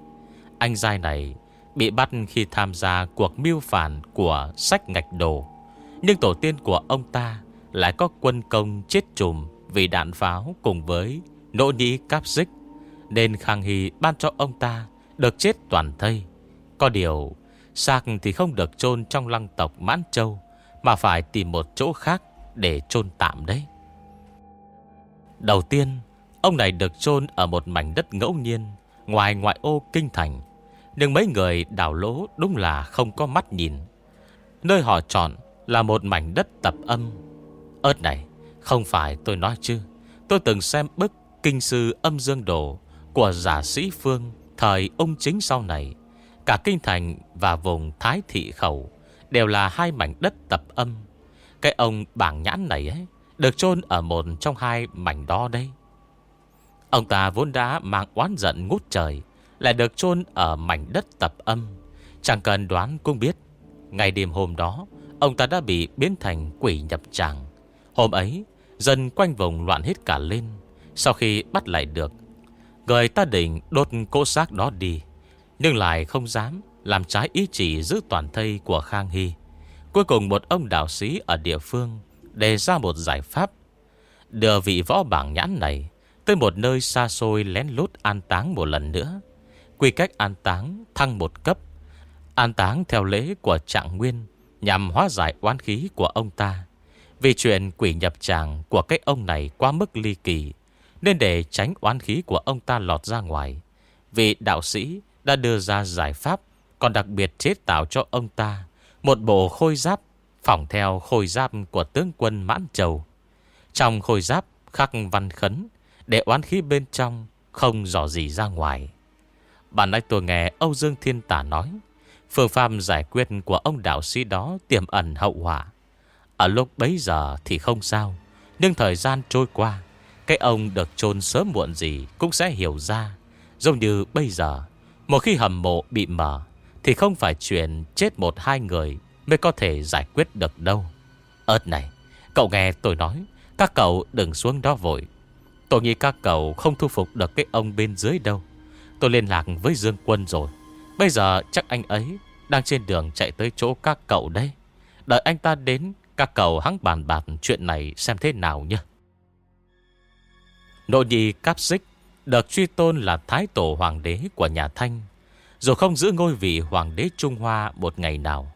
Anh giai này Bị bắt khi tham gia cuộc mưu phản Của sách ngạch đồ. Nhưng tổ tiên của ông ta Lại có quân công chết trùm Vì đạn pháo cùng với Nỗ nhĩ cáp dích Nên Khang Hy ban cho ông ta Được chết toàn thây. Có điều, Xác thì không được chôn trong lăng tộc Mãn Châu, Mà phải tìm một chỗ khác Để chôn tạm đấy. Đầu tiên Ông này được chôn ở một mảnh đất ngẫu nhiên, Ngoài ngoại ô kinh thành. Nhưng mấy người đào lỗ đúng là không có mắt nhìn. Nơi họ chọn là một mảnh đất tập âm. Ơt này, Không phải tôi nói chứ. Tôi từng xem bức Kinh sư âm dương đồ Của giả sĩ Phương Thời ông chính sau này. Cả kinh thành và vùng Thái Thị Khẩu Đều là hai mảnh đất tập âm. Cái ông bảng nhãn này ấy, Được chôn ở một trong hai mảnh đó đây Ông ta vốn đã mang oán giận ngút trời, Lại được chôn ở mảnh đất tập âm. Chẳng cần đoán cũng biết, Ngày đêm hôm đó, Ông ta đã bị biến thành quỷ nhập tràng. Hôm ấy, Dân quanh vùng loạn hết cả lên. Sau khi bắt lại được, Người ta định đốt cỗ xác đó đi, Nhưng lại không dám Làm trái ý chỉ giữ toàn thây của Khang Hy. Cuối cùng một ông đạo sĩ ở địa phương Đề ra một giải pháp Đưa vị võ bảng nhãn này Tới một nơi xa xôi lén lút an táng một lần nữa. Quy cách an táng thăng một cấp. An táng theo lễ của trạng nguyên, Nhằm hóa giải oán khí của ông ta. Vì chuyện quỷ nhập tràng của cái ông này quá mức ly kỳ, Nên để tránh oán khí của ông ta lọt ra ngoài, Vị đạo sĩ đã đưa ra giải pháp, Còn đặc biệt chế tạo cho ông ta Một bộ khôi giáp Phỏng theo khôi giáp của tướng quân Mãn Châu. Trong khôi giáp khắc văn khấn để oán khí bên trong Không dò gì ra ngoài Bạn nãy tôi nghe Âu Dương Thiên Tả nói Phương pháp giải quyết của ông đạo sĩ đó tiềm ẩn hậu quả. Ở lúc bấy giờ thì không sao. Nhưng thời gian trôi qua, cái ông được chôn sớm muộn gì cũng sẽ hiểu ra. Giống như bây giờ, một khi hầm mộ bị mở, thì không phải chuyện chết một hai người mới có thể giải quyết được đâu. Ơt này, cậu nghe tôi nói, các cậu đừng xuống đó vội. Tôi nghĩ các cậu không thu phục được cái ông bên dưới đâu. Tôi liên lạc với Dương Quân rồi. Bây giờ chắc anh ấy Đang trên đường chạy tới chỗ các cậu đây Đợi anh ta đến, Các cậu hắng bàn bạc chuyện này xem thế nào nhé Nội nhị Cáp Xích Được truy tôn là Thái Tổ Hoàng đế của nhà Thanh, Dù không giữ ngôi vị Hoàng đế Trung Hoa một ngày nào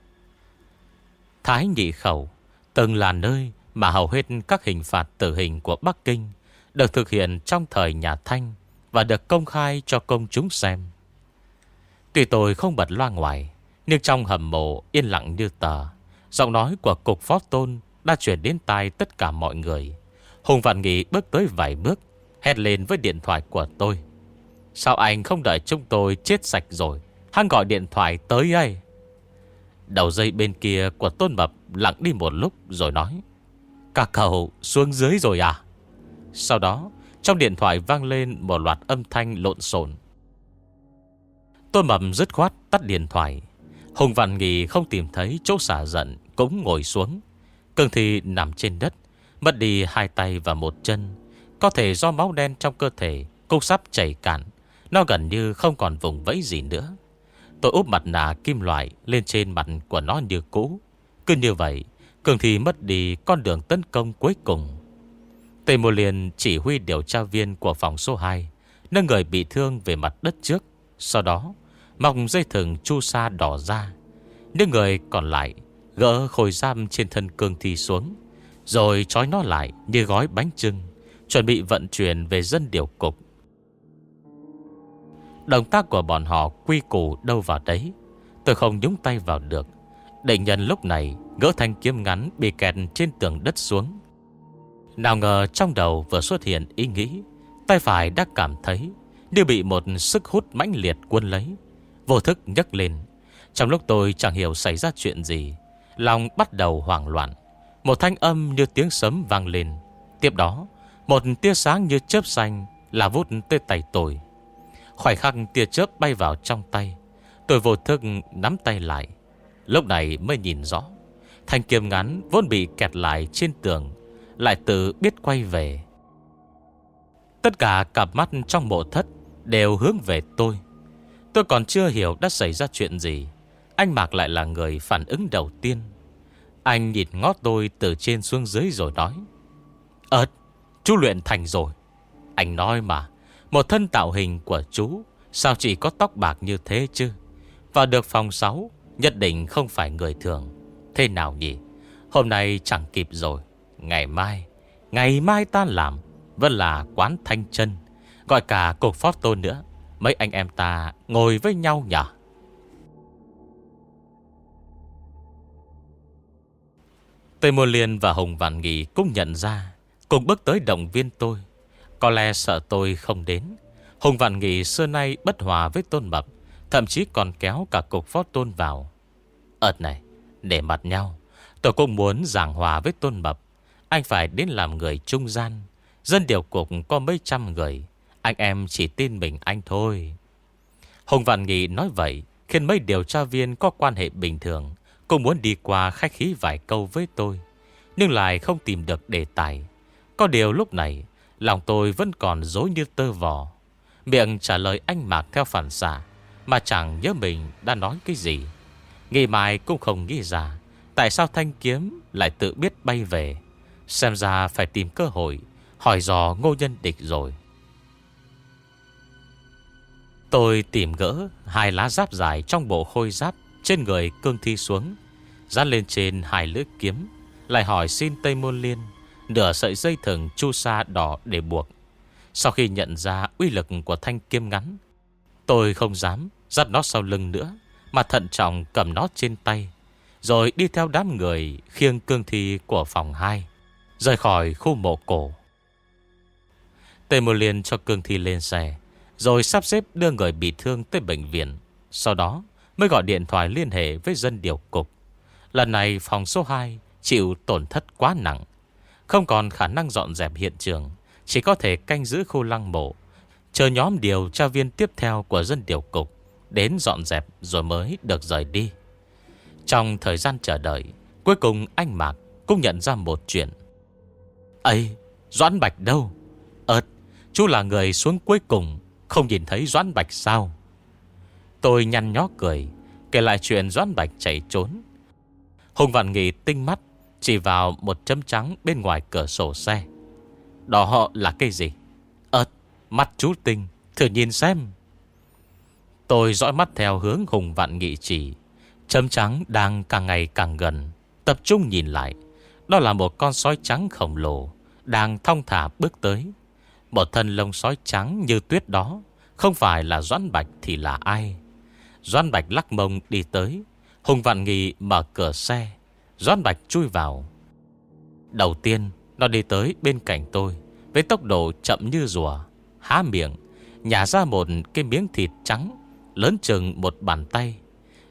Thái Nhị Khẩu Từng là nơi mà hầu hết các hình phạt tử hình của Bắc Kinh được thực hiện trong thời nhà Thanh Và được công khai cho công chúng xem. Tuy tôi không bật loa ngoài, Nhưng trong hầm mộ yên lặng như tờ, Giọng nói của cục phó tôn Đã chuyển đến tai tất cả mọi người. Hùng Vạn Nghị bước tới vài bước, Hét lên với điện thoại của tôi. Sao anh không đợi chúng tôi chết sạch rồi? Hắn gọi điện thoại tới ấy Đầu dây bên kia của Tôn Mập Lặng đi một lúc rồi nói, Các cậu xuống dưới rồi à? Sau đó, Trong điện thoại vang lên một loạt âm thanh lộn xộn. Tôi mầm dứt khoát tắt điện thoại. Hùng Vạn Nghị không tìm thấy chỗ xả giận, Cũng ngồi xuống. Cương Thi nằm trên đất, Mất đi hai tay và một chân. Có thể do máu đen trong cơ thể Cũng sắp chảy cạn, Nó gần như không còn vùng vẫy gì nữa. Tôi úp mặt nạ kim loại Lên trên mặt của nó như cũ. Cứ như vậy, Cường Thi mất đi con đường tấn công cuối cùng. Tề Mô Liên chỉ huy điều tra viên của phòng số 2 Nâng người bị thương về mặt đất trước. Sau đó, Mọc dây thừng chu sa đỏ ra. Những người còn lại Gỡ khôi giam trên thân cương thi xuống, Rồi trói nó lại như gói bánh trưng, Chuẩn bị vận chuyển về dân điều cục. Động tác của bọn họ quy củ đâu vào đấy, Tôi không nhúng tay vào được. Định nhân lúc này Gỡ thanh kiếm ngắn bị kẹt trên tường đất xuống. Nào ngờ trong đầu vừa xuất hiện ý nghĩ, Tay phải đã cảm thấy Như bị một sức hút mãnh liệt quân lấy. Vô thức nhấc lên. Trong lúc tôi chẳng hiểu xảy ra chuyện gì, Lòng bắt đầu hoảng loạn. Một thanh âm như tiếng sấm vang lên. Tiếp đó, Một tia sáng như chớp xanh Là vút tới tay tôi. Khoảnh khắc tia chớp bay vào trong tay, Tôi vô thức nắm tay lại. Lúc này mới nhìn rõ, Thanh kiếm ngắn vốn bị kẹt lại trên tường. Lại tự biết quay về. Tất cả cặp mắt trong mộ thất Đều hướng về tôi. Tôi còn chưa hiểu đã xảy ra chuyện gì. Anh Mạc lại là người phản ứng đầu tiên. Anh nhìn ngót tôi từ trên xuống dưới rồi nói Ơt, chú luyện thành rồi. Anh nói mà Một thân tạo hình của chú Sao chỉ có tóc bạc như thế chứ? Và được phòng 6 Nhất định không phải người thường. Thế nào nhỉ? Hôm nay chẳng kịp rồi. Ngày mai. Ngày mai ta làm, Vẫn là quán thanh chân Gọi cả cục phó tôn nữa, Mấy anh em ta ngồi với nhau nhỉ? Tây Môn Liên và Hồng Vạn Nghị cũng nhận ra, Cùng bước tới động viên tôi. Có lẽ sợ tôi không đến. Hồng Vạn Nghị xưa nay bất hòa với Tôn Mập, Thậm chí còn kéo cả cục phó Tôn vào. Ơt này, Để mặt nhau, Tôi cũng muốn giảng hòa với Tôn Mập. Anh phải đến làm người trung gian. Dân điều cục có mấy trăm người. Anh em chỉ tin mình anh thôi. Hồng Vạn Nghị nói vậy, Khiến mấy điều tra viên có quan hệ bình thường. Cũng muốn đi qua khách khí vài câu với tôi, Nhưng lại không tìm được đề tài. Có điều lúc này, Lòng tôi vẫn còn dối như tơ vò. Miệng trả lời anh Mạc theo phản xạ, Mà chẳng nhớ mình đã nói cái gì. Ngày mai cũng không nghĩ ra, Tại sao thanh kiếm lại tự biết bay về? Xem ra phải tìm cơ hội Hỏi dò ngô nhân địch rồi Tôi tìm gỡ hai lá giáp dài trong bộ khôi giáp trên người cương thi xuống, Dắt lên trên hai lưỡi kiếm, lại hỏi xin Tây Môn Liên nửa sợi dây thừng chu sa đỏ để buộc. Sau khi nhận ra uy lực của thanh kiếm ngắn, tôi không dám dắt nó sau lưng nữa, mà thận trọng cầm nó trên tay, rồi đi theo đám người khiêng cương thi của phòng 2, rời khỏi khu mộ cổ. Tề Mô Liên cho cương thi lên xe, rồi sắp xếp đưa người bị thương tới bệnh viện. Sau đó mới gọi điện thoại liên hệ với dân điều cục. Lần này phòng số 2 chịu tổn thất quá nặng. Không còn khả năng dọn dẹp hiện trường, chỉ có thể canh giữ khu lăng mộ, chờ nhóm điều tra viên tiếp theo của dân điều cục đến dọn dẹp rồi mới được rời đi. Trong thời gian chờ đợi, cuối cùng anh Mạc cũng nhận ra một chuyện ấy Doãn Bạch đâu? Ơt, chú là người xuống cuối cùng, không nhìn thấy Doãn Bạch sao? Tôi nhăn nhó cười, kể lại chuyện Doãn Bạch chạy trốn. Hùng Vạn Nghị tinh mắt, chỉ vào một chấm trắng bên ngoài cửa sổ xe. Đó họ là cái gì? Ơt, mắt chú tinh, thử nhìn xem. Tôi dõi mắt theo hướng Hùng Vạn Nghị chỉ. Chấm trắng đang càng ngày càng gần. Tập trung nhìn lại. Đó là một con sói trắng khổng lồ. Đang thong thả bước tới. Một thân lông sói trắng như tuyết đó. Không phải là Doãn Bạch thì là ai? Doãn Bạch lắc mông đi tới. Hùng Vạn Nghị mở cửa xe. Doãn Bạch chui vào. Đầu tiên, nó đi tới bên cạnh tôi. Với tốc độ chậm như rùa. Há miệng. Nhả ra một cái miếng thịt trắng Lớn chừng một bàn tay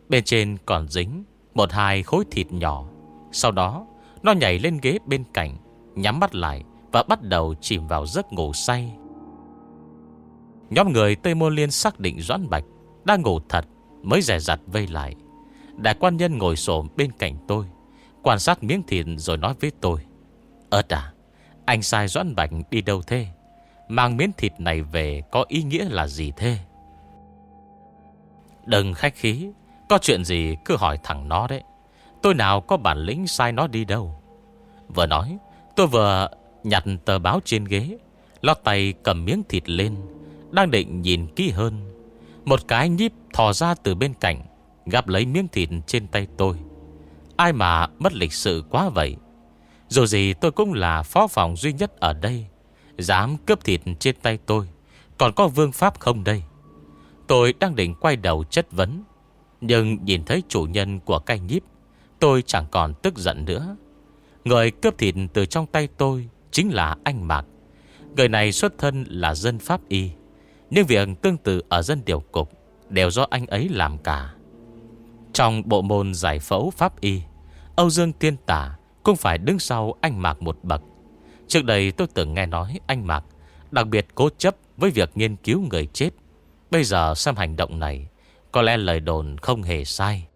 Bên trên còn dính Một hai khối thịt nhỏ Sau đó nó nhảy lên ghế bên cạnh Nhắm mắt lại Và bắt đầu chìm vào giấc ngủ say. Nhóm người Tây Môn Liên xác định Doãn Bạch Đang ngủ thật Mới rẻ rặt vây lại. Đại quan nhân ngồi xổm bên cạnh tôi, Quan sát miếng thịt rồi nói với tôi Ơt à Anh sai Doãn Bạch đi đâu thế? Mang miếng thịt này về có ý nghĩa là gì thế? Đừng khách khí, Có chuyện gì cứ hỏi thẳng nó đấy. Tôi nào có bản lĩnh sai nó đi đâu. Vừa nói Tôi vừa nhặt tờ báo trên ghế, Lót tay cầm miếng thịt lên, Đang định nhìn kỹ hơn. Một cái nhíp thò ra từ bên cạnh, Gắp lấy miếng thịt trên tay tôi. Ai mà mất lịch sự quá vậy? Dù gì tôi cũng là phó phòng duy nhất ở đây, Dám cướp thịt trên tay tôi, Còn có vương pháp không đây? Tôi đang định quay đầu chất vấn, Nhưng nhìn thấy chủ nhân của cây nhíp, Tôi chẳng còn tức giận nữa. Người cướp thịt từ trong tay tôi Chính là anh Mạc. Người này xuất thân là dân Pháp Y. Nhưng việc tương tự ở dân điều cục Đều do anh ấy làm cả. Trong bộ môn giải phẫu Pháp Y, Âu Dương Tiên Tả Cũng phải đứng sau anh Mạc một bậc. Trước đây tôi từng nghe nói anh Mạc Đặc biệt cố chấp với việc nghiên cứu người chết. Bây giờ xem hành động này, Có lẽ lời đồn không hề sai.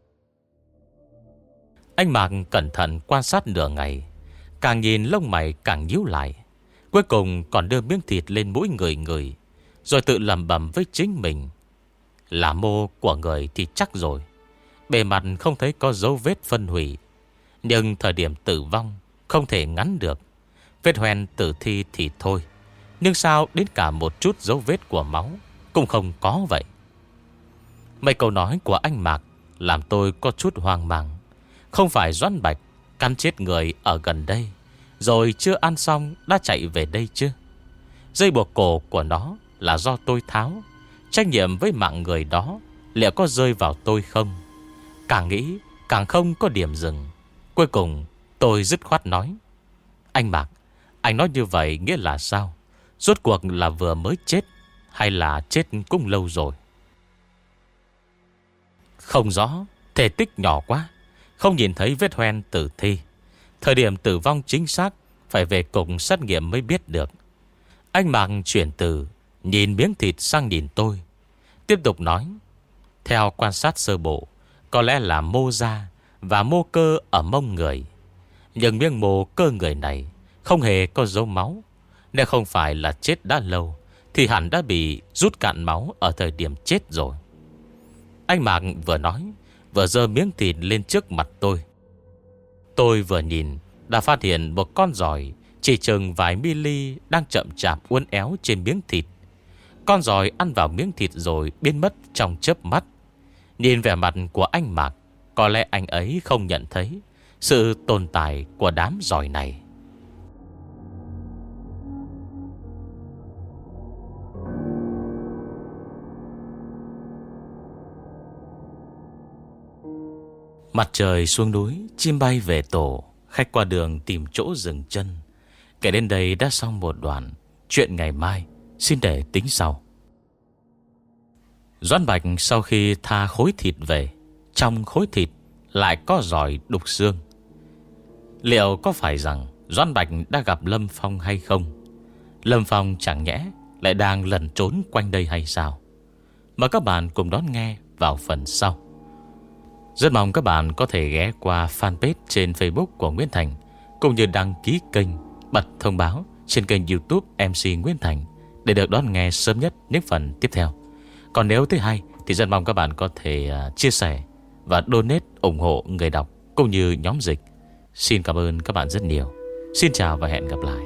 Anh Mạc cẩn thận quan sát nửa ngày, Càng nhìn lông mày càng nhíu lại, Cuối cùng còn đưa miếng thịt lên mũi người người, Rồi tự lầm bầm với chính mình, Là mô của người thì chắc rồi, Bề mặt không thấy có dấu vết phân hủy, Nhưng thời điểm tử vong Không thể ngắn được, Vết hoen tử thi thì thôi, Nhưng sao đến cả một chút dấu vết của máu cũng không có vậy. Mấy câu nói của anh Mạc Làm tôi có chút hoang mang. Không phải Doãn Bạch Cắn chết người ở gần đây, Rồi chưa ăn xong đã chạy về đây chứ? Dây buộc cổ của nó Là do tôi tháo. Trách nhiệm với mạng người đó Liệu có rơi vào tôi không? Càng nghĩ, càng không có điểm dừng. Cuối cùng, tôi dứt khoát nói, Anh Mạc, Anh nói như vậy nghĩa là sao? Rốt cuộc là vừa mới chết, hay là chết cũng lâu rồi? Không rõ, Thể tích nhỏ quá. Không nhìn thấy vết hoen tử thi. Thời điểm tử vong chính xác, Phải về cục xét nghiệm mới biết được. Anh mạng chuyển từ, Nhìn miếng thịt sang nhìn tôi. Tiếp tục nói, Theo quan sát sơ bộ, Có lẽ là mô da Và mô cơ ở mông người. Nhưng miếng mô cơ người này Không hề có dấu máu. Nếu không phải là chết đã lâu, thì hẳn đã bị rút cạn máu Ở thời điểm chết rồi. Anh Mạc vừa nói Vừa dơ miếng thịt lên trước mặt tôi. Tôi vừa nhìn, Đã phát hiện một con giỏi Chỉ chừng vài mili Đang chậm chạp uốn éo trên miếng thịt. Con giỏi ăn vào miếng thịt rồi biến mất trong chớp mắt. Nhìn vẻ mặt của anh Mạc, Có lẽ anh ấy không nhận thấy Sự tồn tại của đám giỏi này. Mặt trời xuống núi, Chim bay về tổ. Khách qua đường tìm chỗ dừng chân. Kể đến đây đã xong một đoạn Chuyện ngày mai. Xin để tính sau. Doan Bạch sau khi tha khối thịt về, Trong khối thịt Lại có giỏi đục xương. Liệu có phải rằng Doan Bạch đã gặp Lâm Phong hay không? Lâm Phong chẳng nhẽ Lại đang lẩn trốn quanh đây hay sao? Mời các bạn cùng đón nghe Vào phần sau. Rất mong các bạn có thể ghé qua fanpage trên Facebook của Nguyễn Thành Cũng như đăng ký kênh Bật thông báo trên kênh youtube MC Nguyễn Thành Để được đón nghe sớm nhất những phần tiếp theo. Còn nếu thứ hai, Thì rất mong các bạn có thể à, chia sẻ Và donate ủng hộ người đọc Cũng như nhóm dịch. Xin cảm ơn các bạn rất nhiều. Xin chào và hẹn gặp lại.